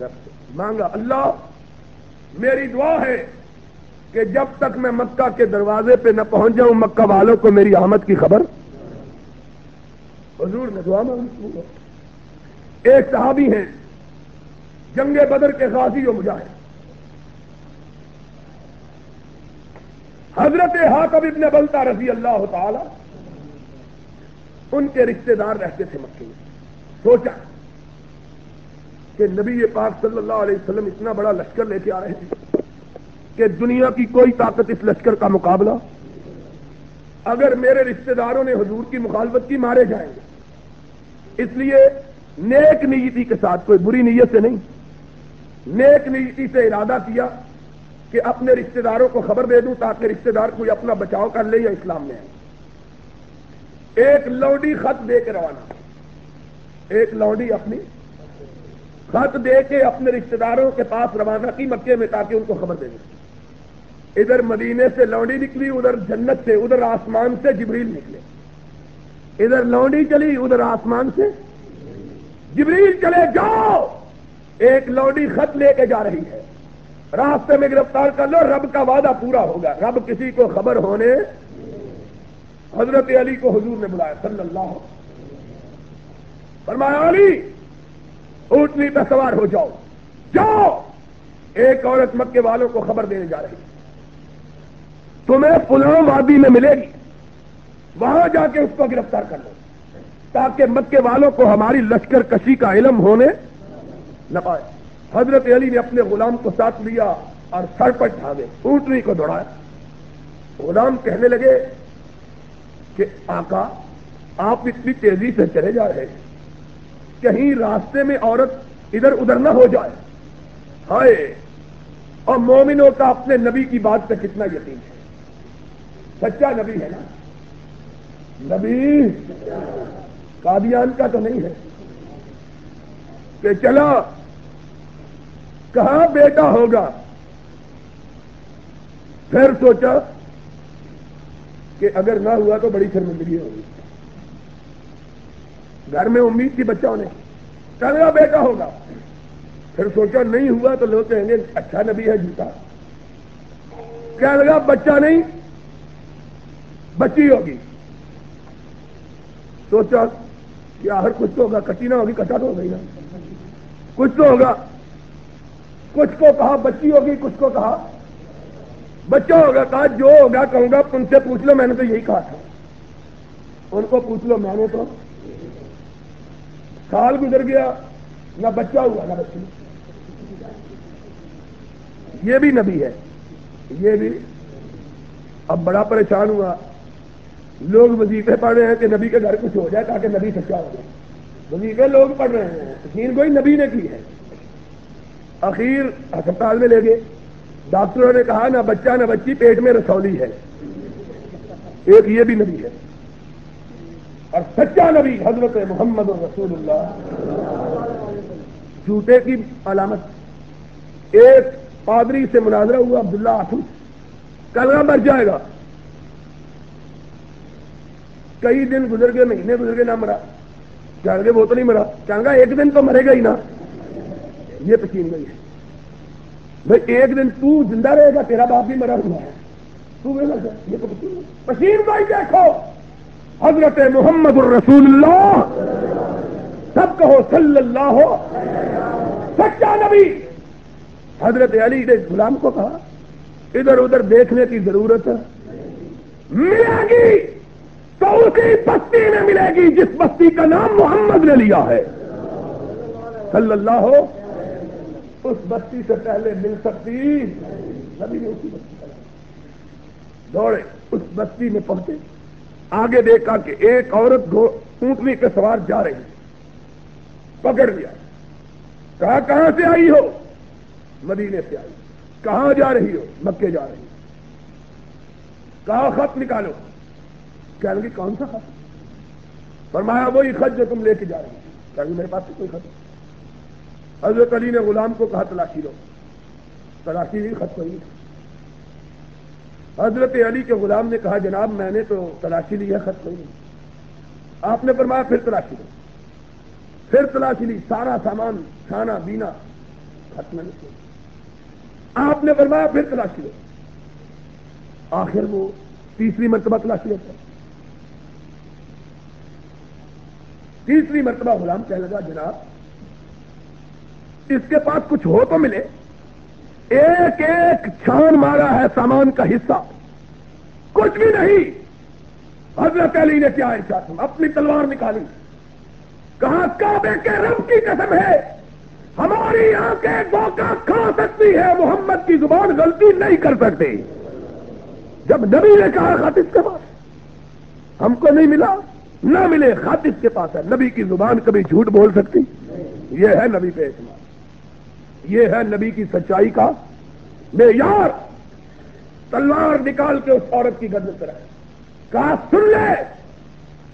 رب سے۔ مانگا۔ اللہ، میری دعا ہے کہ جب تک میں مکہ کے دروازے پہ نہ پہنچ جاؤں، مکہ والوں کو میری آمد کی خبر حضور نے دعا مانگی ایک صحابی ہیں، جنگ بدر کے غازی و مجاہد۔ حضرت حاکب ابن بلتا رضی اللہ تعالی، ان کے رشتے دار رہتے تھے مکے میں۔ سوچا کہ نبی پاک صلی اللہ علیہ وسلم اتنا بڑا لشکر لے کے آ رہے تھے کہ دنیا کی کوئی طاقت اس لشکر کا مقابلہ؟ اگر میرے رشتے داروں نے حضور کی مخالفت کی، مارے جائیں گے۔ اس لیے نیک نیتی کے ساتھ کوئی بری نیت سے نہیں۔ نیک نیتی سے ارادہ کیا کہ اپنے رشتے داروں کو خبر دے دوں تاکہ رشتے دار کوئی اپنا بچاؤ کر لے یا اسلام میں آئے۔ ایک لوڈی خط دے کے روانہ۔ ایک لوڈی اپنی خط دے کے اپنے رشتے داروں کے پاس روانہ کی مکے میں تاکہ ان کو خبر دے دیں۔ ادھر مدینے سے لوڈی نکلی، ادھر جنت سے، ادھر آسمان سے جبریل نکلے۔ ادھر لونڈی چلی، ادھر آسمان سے۔ جبریل چلے، جاؤ۔ ایک لونڈی خط لے کے جا رہی ہے۔ راستے میں گرفتار کر لو، رب کا وعدہ پورا ہوگا۔ رب کسی کو خبر ہونے، حضرت علی کو حضور نے بلایا، صلی اللہ فرمایا، علی، اونٹنی پہ سوار ہو جاؤ۔ جاؤ۔ ایک عورت مکے والوں کو خبر دینے جا رہی تمہیں پلاؤ وادی میں ملے گی۔ وہاں جا کے اس کو گرفتار کر لو۔ تاکہ مکے والوں کو ہماری لشکر کشی کا علم ہونے نہ پائے۔ حضرت علی نے اپنے غلام کو ساتھ لیا اور سر پر ٹھاگے، اونٹنی کو دوڑایا غلام کہنے لگے کہ، آقا، آپ اتنی تیزی سے چلے جا رہے ہیں۔ کہیں راستے میں عورت ادھر ادھر نہ ہو جائے۔ ہائے، اور مومنوں کا اپنے نبی کی بات پہ کتنا یقین ہے۔ سچا نبی ہے نا۔ نبی، قادیان کا تو نہیں ہے۔ کہ چلا، کہاں بیٹا ہوگا؟ پھر سوچا کہ اگر نہ ہوا تو بڑی شرمندگی ہوگی۔ گھر میں امید تھی بچہ ہونے چلے بیٹا ہوگا۔ پھر سوچا نہیں ہوا تو لوگ کہیں گے اچھا نبی ہے جوتا کیا لگا، بچہ نہیں، بچی ہوگی۔ سوچا کہ ہر کچھ تو ہوگا، کٹی نہ ہوگی، کٹا تو ہوگی نا۔ کچھ تو ہوگا۔ کچھ کو کہا، بچی ہوگی، کچھ کو کہا۔ بچہ ہوگا، کہا، جو ہوگا کہوں گا، ان سے پوچھ لو، میں نے تو یہی کہا تھا۔ ان کو پوچھ لو، میں نے تو سال گزر گیا، نہ بچہ ہوا، نہ بچی۔ یہ بھی نبی ہے۔ یہ بھی اب بڑا پریشان ہوا۔ لوگ وظیفے پڑھ رہے ہیں کہ نبی کے گھر کچھ ہو جائے تاکہ نبی سچا ہو جائے۔ وظیفے لوگ پڑھ رہے ہیں۔ تقین کوئی نبی نے کی ہے۔ اخیر ہسپتال میں لے گئے۔ ڈاکٹروں نے کہا، نہ بچہ نہ بچی، پیٹ میں رسولی ہے۔ ایک یہ بھی نبی ہے۔ اور سچا نبی حضرت محمد رسول اللہ۔ جوتے کی علامت۔ ایک پادری سے مناظرہ ہوا، عبداللہ آسم کل مر جائے گا۔ کئی دن گزر گئے، مہینے گزر گئے، نہ مرا۔ جان گے، وہ تو نہیں مرا۔ کہاں گا، ایک دن تو مرے گا ہی نا۔ یہ پسین گئی ہے۔ بھائی، ایک دن تو زندہ رہے گا، تیرا باپ بھی مرا ہوا ہے۔ تو یہ تو پسین بھائی، دیکھو۔ حضرت محمد الرسول اللہ۔ سب کہو، صلی اللہ۔ ہو سچا نبی۔ حضرت علی نے غلام کو کہا، ادھر ادھر دیکھنے کی ضرورت ملے گی۔ تو اسی بستی میں ملے گی جس بستی کا نام محمد نے لیا ہے۔ صلی اللہ ہو۔ اس بستی سے پہلے مل سکتی نبی نے اسی بستی۔ دوڑے۔ اس بستی میں پہنچے۔ آگے دیکھا کہ ایک عورت اونٹنی کے سوار جا رہی پکڑ لیا۔ کہا، کہاں سے آئی ہو؟ مدینے سے آئی۔ کہاں جا رہی ہو؟ مکے جا رہی ہو کہا، خط نکالو۔ کہنے لگی کون سا خط؟ فرمایا، وہی خط جو تم لے کے جا رہی کہ میرے پاس تو کوئی خط حضرت علی نے غلام کو کہا، تلاشی لو۔ تلاشی لی خط کوئی نہیں حضرت علی کے غلام نے کہا، جناب، میں نے تو تلاشی لی ہے، خط کوئی نہیں آپ نے فرمایا، پھر تلاشی لو۔ پھر تلاشی لی، سارا سامان، کھانا، بینا، خط میں نے آپ نے فرمایا، پھر تلاشی لو۔ آخر وہ تیسری مرتبہ تلاشی لیتا تیسری مرتبہ غلام کہنے لگا جناب، اس کے پاس کچھ ہو تو ملے۔ ایک ایک چھان مارا ہے سامان کا حصہ۔ کچھ بھی نہیں۔ حضرت علی نے کیا ارشاد اپنی تلوار نکالی۔ کہا، کعبے کے رب کی قسم ہے، ہماری آنکھیں موقع کھا سکتی ہے، محمد کی زبان غلطی نہیں کر سکتی۔ جب نبی نے کہا خط اس کے پاس ہم کو نہیں ملا۔ نہ ملے خط اس کے پاس ہے۔ نبی کی زبان کبھی جھوٹ بول سکتی؟ یہ ہے نبی پہ اعتماد۔ یہ ہے نبی کی سچائی کا میں یار تلوار نکال کے اس عورت کی گرد کرائے کہا، سن لے،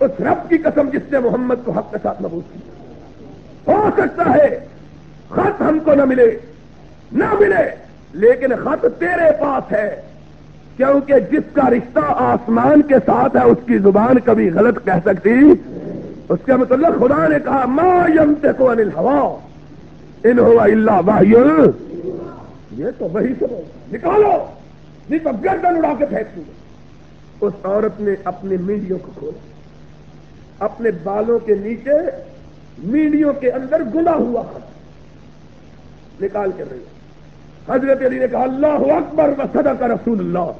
اس رب کی قسم جس نے محمد کو حق کے ساتھ محبوب کی ہو سکتا ہے، خط ہم کو نہ ملے نہ ملے، لیکن خط تیرے پاس ہے۔ کیونکہ جس کا رشتہ آسمان کے ساتھ ہے، اس کی زبان کبھی غلط کہہ سکتی۔ اس کے مطلب خدا نے کہا، ما یمتے کو انل ہوا ان ہوا اللہ واہ یہ تو وہی سے نکالو، نہیں تو گردن اڑا کے پھینک دوں اس عورت نے اپنے میڈیوں کو کھولا۔ اپنے بالوں کے نیچے میڈیوں کے اندر گنا ہوا نکال کے رہی حضرت علی نے کہا، اللہ اکبر و صدق کا رسول اللہ۔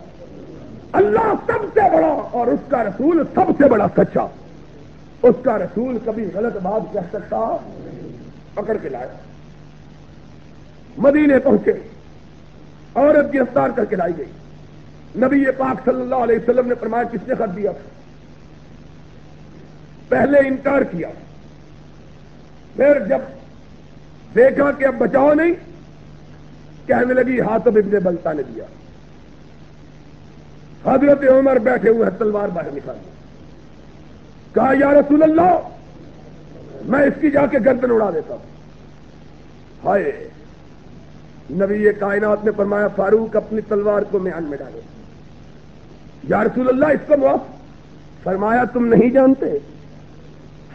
اللہ سب سے بڑا اور اس کا رسول سب سے بڑا سچا۔ اس کا رسول کبھی غلط بات کہہ سکتا، پکڑ کے لایا۔ مدینے پہنچے، عورت گرفتار کر کے لائی گئی۔ نبی پاک صلی اللہ علیہ وسلم نے فرمایا، کس نے خط دیا تھا؟ پہلے انکار کیا۔ پھر جب دیکھا کہ اب بچاؤ نہیں کہنے لگی ہاتھ ابن بلتا نے دیا۔ حضرت عمر بیٹھے ہوئے ہیں، تلوار باہر نکال کہا، یا رسول اللہ، میں اس کی جا کے گردن اڑا دیتا ہوں۔ ہائے، نبی کائنات نے فرمایا، فاروق اپنی تلوار کو میان میں ڈالے۔ یا رسول اللہ، اس کو معاف۔ فرمایا، تم نہیں جانتے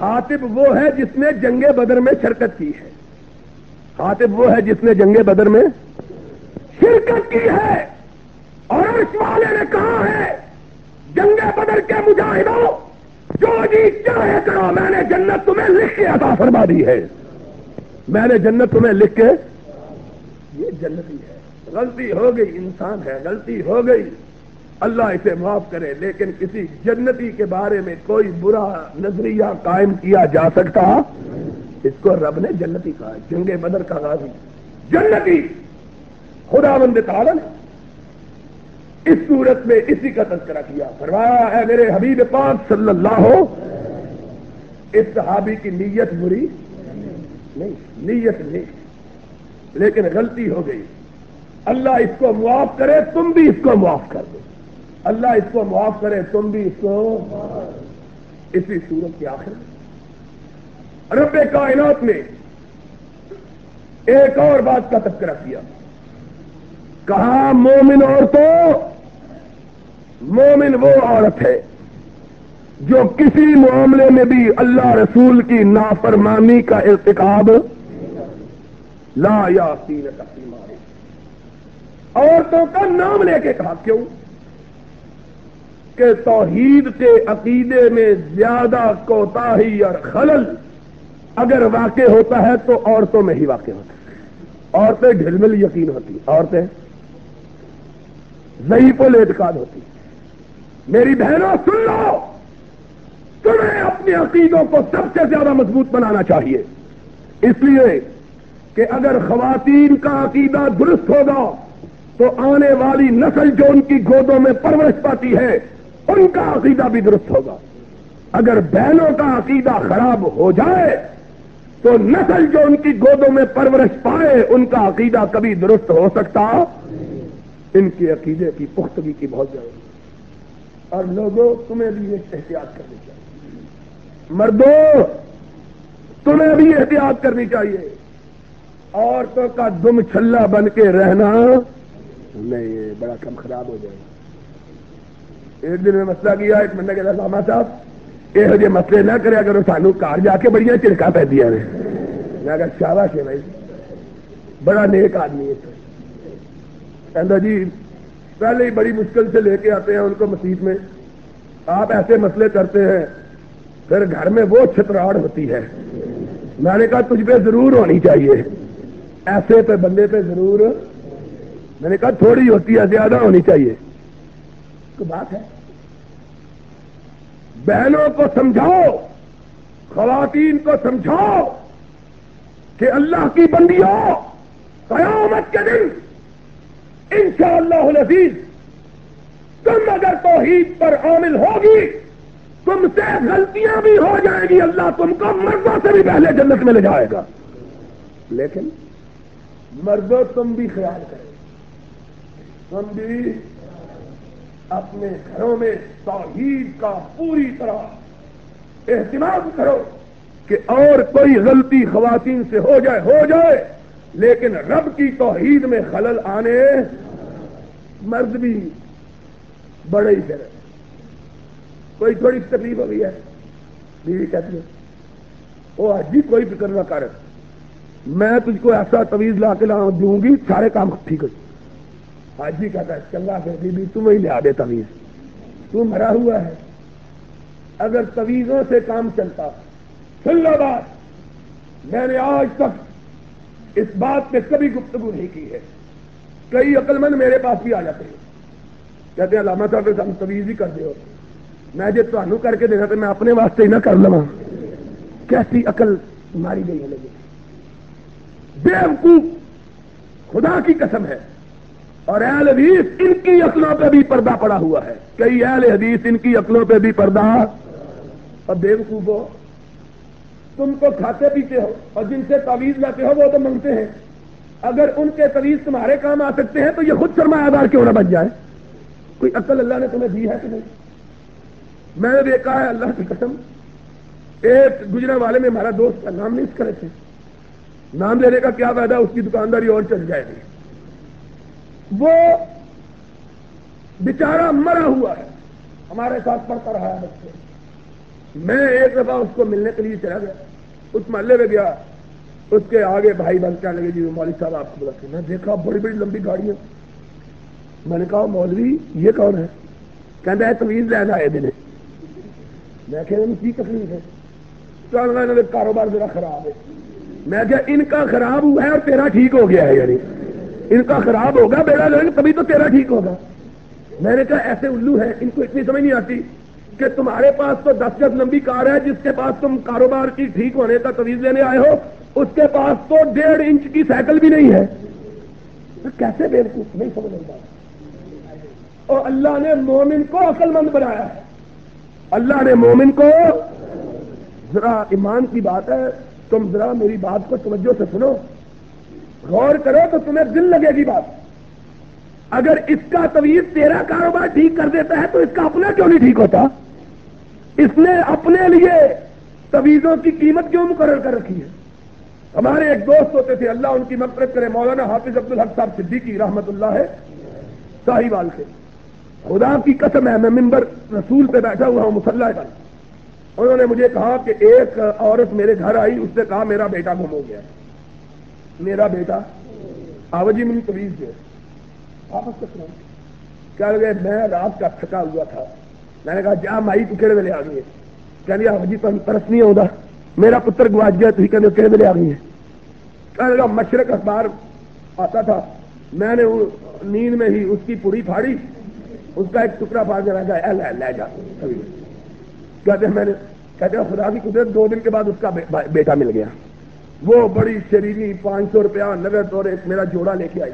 حاطب وہ ہے جس نے جنگ بدر میں شرکت کی ہے۔ حاطب وہ ہے جس نے جنگ بدر میں شرکت کی ہے اور اس والے نے کہا ہے، جنگ بدر کے مجاہدوں، جو جی چاہے کرو، میں نے جنت تمہیں لکھ کے عطا فرما دی ہے۔ میں نے جنت تمہیں لکھ کے یہ جنتی ہے۔ غلطی ہو گئی، انسان ہے، غلطی ہو گئی۔ اللہ اسے معاف کرے، لیکن کسی جنتی کے بارے میں کوئی برا نظریہ قائم کیا جا سکتا؟ اس کو رب نے جنتی کہا جنگ بدر کا غازی۔ جنتی! خدا بند تعالی اس صورت میں اسی کا تذکرہ کیا۔ فرمایا ہے میرے حبیب پاک صلی اللہ ہو اس صحابی کی نیت بری نہیں، نیت نہیں، لیکن غلطی ہو گئی۔ اللہ اس کو معاف کرے، تم بھی اس کو معاف کر دو۔ اللہ اس کو معاف کرے، تم بھی اس کو اسی صورت کے آخر رب کائنات نے ایک اور بات کا تذکرہ کیا۔ کہا، مومن عورتوں، مومن وہ عورت ہے جو کسی معاملے میں بھی اللہ رسول کی نافرمانی کا ارتکاب لا یا تین عورتوں کا نام لے کے کہا کیوں؟ کہ توحید کے عقیدے میں زیادہ کوتا اور خلل اگر واقع ہوتا ہے تو عورتوں میں ہی واقع ہوتا ہے۔ عورتیں ڈھلمل یقین ہوتی عورتیں ضعیف اعتقاد ہوتی میری بہنوں، سن لو! تمہیں اپنے عقیدوں کو سب سے زیادہ مضبوط بنانا چاہیے۔ اس لیے کہ اگر خواتین کا عقیدہ درست ہوگا، تو آنے والی نسل جو ان کی گودوں میں پرورش پاتی ہے، ان کا عقیدہ بھی درست ہوگا۔ اگر بہنوں کا عقیدہ خراب ہو جائے تو نسل جو ان کی گودوں میں پرورش پائے، ان کا عقیدہ کبھی درست ہو سکتا؟ ان کے عقیدے کی پختگی کی بہت ضرورت اور لوگوں، تمہیں بھی یہ احتیاط کرنی چاہیے۔ مردوں، تمہیں بھی احتیاط کرنی چاہیے۔ عورتوں کا دم چھلا بن کے رہنا، نہیں، یہ بڑا کم خراب ہو جائے۔ گا ایک دن میں مسئلہ کیا، ایک منڈے کے لاما صاحب یہ جی مسئلے نہ کرے اگر سانو کار جا کے بڑی چڑکا پہ دیا نے میں کہا شاباش ہے بھائی بڑا نیک آدمی ہے کہتا جی پہلے ہی بڑی مشکل سے لے کے آتے ہیں ان کو مسیح میں آپ ایسے مسئلے کرتے ہیں پھر گھر میں وہ چھتراڑ ہوتی ہے میں نے کہا تجھ پہ ضرور ہونی چاہیے ایسے پہ بندے پہ ضرور میں نے کہا تھوڑی ہوتی ہے زیادہ ہونی چاہیے تو بات ہے بہنوں کو سمجھاؤ، خواتین کو سمجھاؤ کہ اللہ کی بندی ہو قیامت کے دن انشاءاللہ العزیز تم اگر توحید پر عامل ہوگی، تم سے غلطیاں بھی ہو جائیں گی، اللہ تم کو مردوں سے بھی پہلے جنت میں لے جائے گا۔ لیکن مردوں تم بھی خیال کرو تم بھی اپنے گھروں میں توحید کا پوری طرح اہتمام کرو کہ اور کوئی غلطی خواتین سے ہو جائے ہو جائے، لیکن رب کی توحید میں خلل آنے مرد بھی بڑے ہی کرے کوئی تھوڑی تکلیف ہو گئی ہے؟ بیوی کہتی ہے وہ آج بھی کوئی فکر نہ کر، میں تجھ کو ایسا تویز لا کے لا دوں گی، سارے کام ٹھیک ہو حاجی کہتا ہے چنگا کر بی بی تمہیں لیا دے تویز تو مرا ہوا ہے۔ اگر تویزوں سے کام چلتا سن لو بات میں نے آج تک اس بات پہ کبھی گفتگو نہیں کی ہے۔ کئی عقل مند میرے پاس بھی آ جاتے ہیں۔ کہتے ہیں، علامہ صاحب ہم تویز ہی کر دے میں جی تمہوں کر کے دینا تو میں اپنے واسطے ہی نہ کر لوا کیسی عقل ماری گئی ہے لگی بے خدا کی قسم ہے۔ اور اہل حدیث ان کی عقلوں پہ بھی پردہ پڑا ہوا ہے۔ کئی اہل حدیث ان کی عقلوں پہ بھی پردہ۔ اور بے ہو تم تو کھاتے پیتے ہو اور جن سے تعویذ لاتے ہو وہ تو منگتے ہیں۔ اگر ان کے تعویذ تمہارے کام آ سکتے ہیں تو یہ خود سرمایہ دار کیوں نہ بن جائے؟ کوئی عقل اللہ نے تمہیں دی ہے کہ نہیں؟ میں نے دیکھا ہے اللہ کی قسم، ایک گجرا والے میں ہمارا دوست کا نام نہیں اس کرے تھے نام لینے کا کیا فائدہ؟ اس کی دکانداری اور چل جائے گی۔ وہ بیچارہ مرا ہوا ہے۔ ہمارے ساتھ پڑھتا رہا ہے بچے۔ میں ایک دفعہ اس کو ملنے کے لیے چلا گیا۔ اس محلے میں گیا۔ اس کے آگے بھائی بند کیا لگے جی مولوی صاحب، آپ کو بلا میں دیکھا، بڑی بڑی لمبی گاڑیاں۔ میں نے کہا، مولوی، یہ کون ہے؟ کہتا ہے تویز لینا آئے دن میں کہ کی تکلیف ہے۔ چل کاروبار ذرا خراب ہے۔ میں کیا ان کا خراب ہوا ہے اور تیرا ٹھیک ہو گیا ہے یعنی ان کا خراب ہوگا، بیڑا لوگ تبھی تو تیرا ٹھیک ہوگا۔ میں نے کہا، ایسے الو ہے، ان کو اتنی سمجھ نہیں آتی کہ تمہارے پاس تو دس گز لمبی کار ہے، جس کے پاس تم کاروبار کی ٹھیک ہونے کا تویز لینے آئے ہو، اس کے پاس تو ڈیڑھ انچ کی سائیکل بھی نہیں ہے۔ کیسے بالکل نہیں سمجھ نہیں اور اللہ نے مومن کو عقل مند بنایا ہے۔ اللہ نے مومن کو، ذرا ایمان کی بات ہے، تم ذرا میری بات کو توجہ سے سنو۔ غور کرو تو تمہیں دل لگے گی بات۔ اگر اس کا طویز تیرا کاروبار ٹھیک کر دیتا ہے تو اس کا اپنا کیوں نہیں ٹھیک ہوتا؟ اس نے اپنے لیے طویزوں کی قیمت کیوں مقرر کر رکھی ہے؟ ہمارے ایک دوست ہوتے تھے، اللہ ان کی مفرت کرے، مولانا حافظ عبد الحق صاحب صدیقی رحمت اللہ ہے شاہی وال کے خدا کی قسم ہے، میں ممبر رسول پہ بیٹھا ہوا ہوں، مسلح کا انہوں نے مجھے کہا کہ ایک عورت میرے گھر آئی، اس نے کہا میرا بیٹا گم ہو گیا۔ ہے میرا بیٹا آوجی من طویز جو واپس کر کیا لگے میں رات کا تھکا ہوا تھا۔ میں نے کہا، جا مائی تو کہڑے ویلے آ گئی ہے کہ آوجی تم ترس نہیں آتا میرا پتر گواچ گیا تھی کہ کہڑے ویلے آ گئی ہے۔ کہنے لگا، مشرق اخبار آتا تھا۔ میں نے نیند میں ہی اس کی پوری پھاڑی۔ اس کا ایک ٹکڑا پھاڑ کے رکھا لے جا۔ کہتے ہیں میں نے، کہتے ہیں، خدا کی قدرت، دو دن کے بعد اس کا بیٹا مل گیا۔ وہ بڑی شریری پانچ سو روپیہ نگد اور ایک میرا جوڑا لے کے آئی۔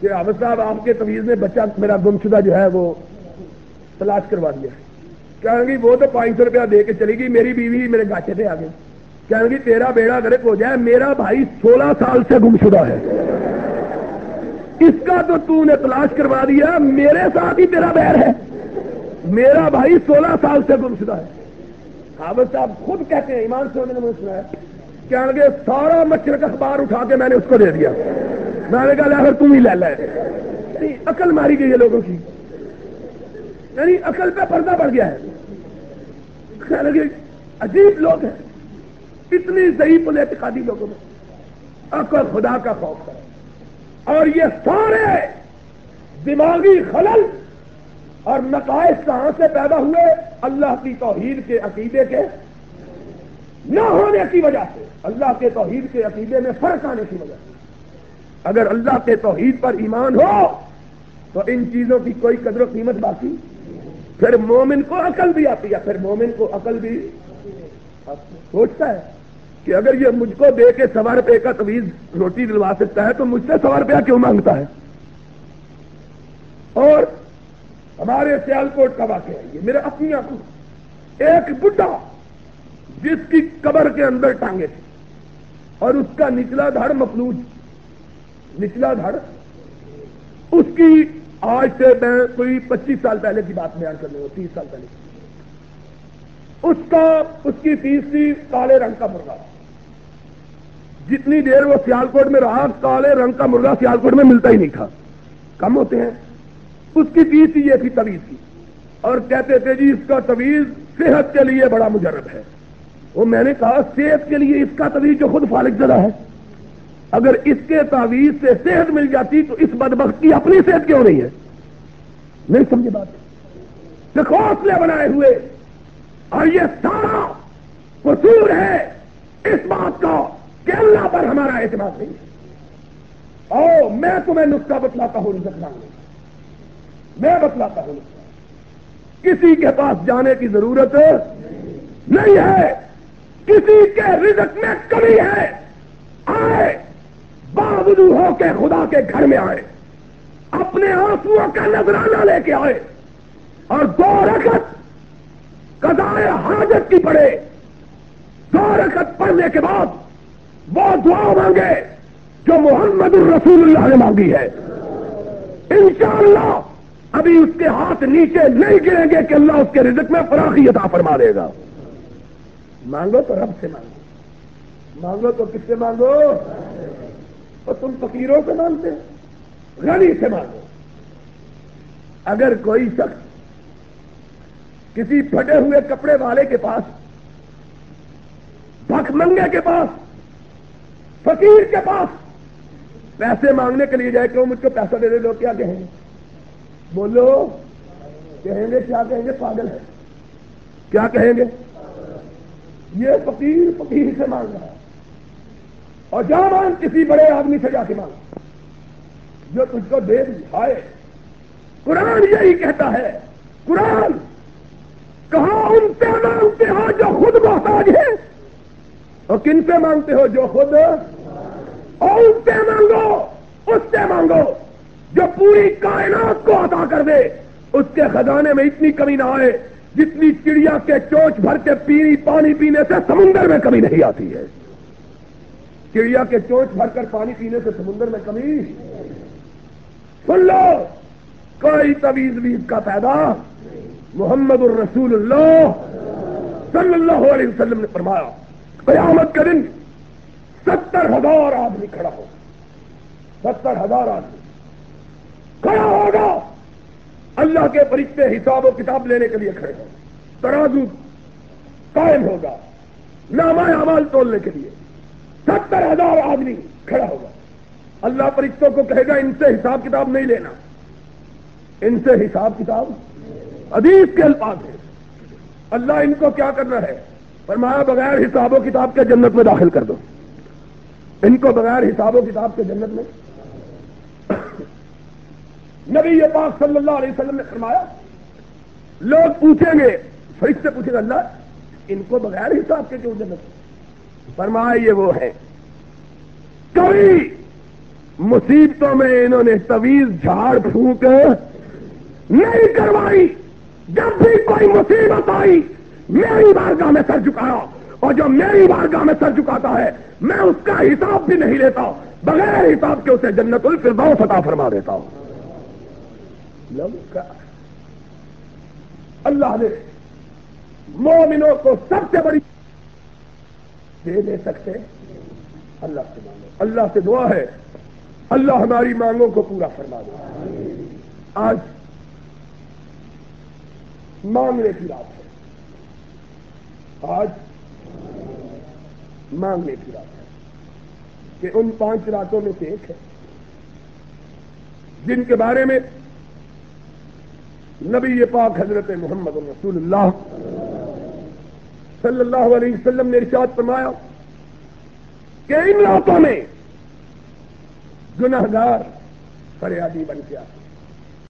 کہ حافظ صاحب، آپ کے طویز نے بچہ میرا گم شدہ جو ہے وہ تلاش کروا دیا۔ کہیں گی، وہ تو پانچ سو روپیہ دے کے چلی گئی، میری بیوی میرے گاچے پہ آ گئی کہیں گی، تیرا بیڑا گرک ہو جائے، میرا بھائی سولہ سال سے گم شدہ ہے۔ اس کا تو تو نے تلاش کروا دیا، میرے ساتھ ہی تیرا بیر ہے۔ میرا بھائی سولہ سال سے گم شدہ ہے۔ حافظ صاحب خود کہتے ہیں، ایمان سے نے مجھے سنا ہے کہنے گے، سارا مچھر کا اخبار اٹھا کے میں نے اس کو دے دیا. میں نے کہا اگر تم ہی لے لے. یعنی عقل ماری گئی ہے لوگوں کی۔ یعنی عقل پہ پردہ پڑ گیا ہے۔ کہنے لگے، عجیب لوگ ہیں۔ اتنی ضعیف اعتقادی لوگوں میں۔ عقل خدا کا خوف ہے۔ اور یہ سارے دماغی خلل اور نقائص کہاں سے پیدا ہوئے؟ اللہ کی توحید کے عقیدے کے نہ ہونے کی وجہ سے۔ اللہ کے توحید کے عقیدے میں فرق آنے کی وجہ سے۔ اگر اللہ کے توحید پر ایمان ہو، تو ان چیزوں کی کوئی قدر و قیمت باقی۔ پھر مومن کو عقل بھی آتی ہے، پھر مومن کو عقل بھی سوچتا ہے کہ اگر یہ مجھ کو دے کے سوا روپے کا طویز روٹی دلوا سکتا ہے، تو مجھ سے سوا روپیہ کیوں مانگتا ہے؟ اور ہمارے سیال کوٹ کا واقعہ ہے، یہ میرے اپنی آنکھوں ایک بڈھا جس کی قبر کے اندر ٹانگے تھے۔ اور اس کا نچلا دھڑ مفلوج. نچلا دھڑ. اس کی آج سے میں کوئی پچیس سال پہلے کی بات بیان کرنے ہوں، تیس سال پہلے. اس کا، اس کی فیس تھی کالے رنگ کا مرغا. جتنی دیر وہ سیالکوٹ میں رہا، کالے رنگ کا مرغا سیالکوٹ میں ملتا ہی نہیں تھا. کم ہوتے ہیں. اس کی فیس یہ تھی طویز کی اور کہتے تھے جی اس کا طویز صحت کے لیے بڑا مجرب ہے. وہ میں نے کہا، صحت کے لیے اس کا طویز جو خود فالک زدہ ہے۔ اگر اس کے تعویذ سے صحت مل جاتی تو اس بدبخت کی اپنی صحت کیوں نہیں ہے؟ نہیں سمجھے بات۔ حوصلے بنائے ہوئے۔ اور یہ سارا قصور ہے اس بات کا کہ اللہ پر ہمارا اعتماد نہیں ہے۔ او میں تمہیں نسخہ بتلاتا ہوں، رزق مانگنے میں بتلاتا ہوں۔ نسخہ کسی کے پاس جانے کی ضرورت نہیں ہے۔ کسی کے رزق میں کمی ہے۔ آئے باوجود ہو کے خدا کے گھر میں آئے۔ اپنے آنسو کا نظرانہ لے کے آئے۔ اور دو رکت قضائے حاجت کی پڑے دو رکت پڑھنے کے بعد وہ دعا مانگے جو محمد الرسول اللہ نے مانگی ہے۔ انشاءاللہ، ابھی اس کے ہاتھ نیچے نہیں گریں گے کہ اللہ اس کے رزق میں فراخی عطا فرما دے گا۔ مانگو تو رب سے مانگو۔ مانگو تو کس سے مانگو؟ اور تم فقیروں سے مانگتے غنی سے مانگو۔ اگر کوئی شخص کسی پھٹے ہوئے کپڑے والے کے پاس بھک منگے کے پاس، فقیر کے پاس پیسے مانگنے کے لیے جائے کہ وہ مجھ کو پیسہ دے دے لو کیا کہیں گے؟ بولو، کہیں گے، کیا کہیں گے؟ پاگل ہے۔ کیا کہیں گے؟ یہ فقیر فقیر سے مانگ رہا ہے۔ اور جا مان کسی بڑے آدمی سے جا کے مانگ۔ جو تجھ کو دے دکھائے قرآن یہی کہتا ہے، قرآن! کہاں ان سے مانگتے ہو جو خود محتاج ہے اور کن سے مانگتے ہو جو خود؟ اور ان سے مانگو، اس سے مانگو۔ جو پوری کائنات کو عطا کر دے، اس کے خزانے میں اتنی کمی نہ آئے۔ جتنی چڑیا کے چوچ بھر کے پیری پانی پینے سے سمندر میں کمی نہیں آتی ہے۔ چڑیا کے چوچ بھر کر پانی پینے سے سمندر میں کمی۔ سن لو، کوئی تویز ویز کا پیدا محمد الرسول اللہ صلی اللہ علیہ وسلم نے فرمایا، قیامت کے دن ستر ہزار آدمی کھڑا ہو۔ ستر ہزار آدمی۔ کھڑا ہوگا۔ اللہ کے فرشتے حساب و کتاب لینے کے لیے کھڑے ہوں۔ ترازو قائم ہوگا۔ ناما امال تولنے کے لیے۔ ستر ہزار آدمی کھڑا ہوگا۔ اللہ فرشتوں کو کہے گا، ان سے حساب کتاب نہیں لینا۔ ان سے حساب کتاب ادیب کے الفاظ ہے اللہ ان کو کیا کرنا ہے؟ فرمایا، بغیر حساب و کتاب کے جنت میں داخل کر دو۔ ان کو بغیر حساب و کتاب کے جنت میں نبی پاک صلی اللہ علیہ وسلم نے فرمایا، لوگ پوچھیں گے، فرشتے سے پوچھیں گے، اللہ، ان کو بغیر حساب کے کیوں جنت؟ فرمایا یہ وہ ہے کبھی مصیبتوں میں انہوں نے طویز جھاڑ پھونک نہیں کروائی، جب بھی کوئی مصیبت آئی، میری بارگاہ میں سر جھکایا۔ اور جو میری بارگاہ میں سر جھکاتا ہے، میں اس کا حساب بھی نہیں لیتا، بغیر حساب کے اسے جنت الفردوس عطا فرما دیتا ہوں۔ کا۔ اللہ نے مومنوں کو سب سے بڑی دے دے سکتے۔ اللہ سے مانگو۔ اللہ سے دعا ہے۔ اللہ ہماری مانگوں کو پورا فرما دے۔ آج مانگنے کی رات ہے۔ آج مانگنے کی رات ہے۔ کہ ان پانچ راتوں میں سے ایک ہے۔ جن کے بارے میں نبی پاک حضرت محمد رسول اللہ صلی اللہ علیہ وسلم نے ارشاد فرمایا کہ ان راتوں میں گناہ گار فریادی بن کے آتے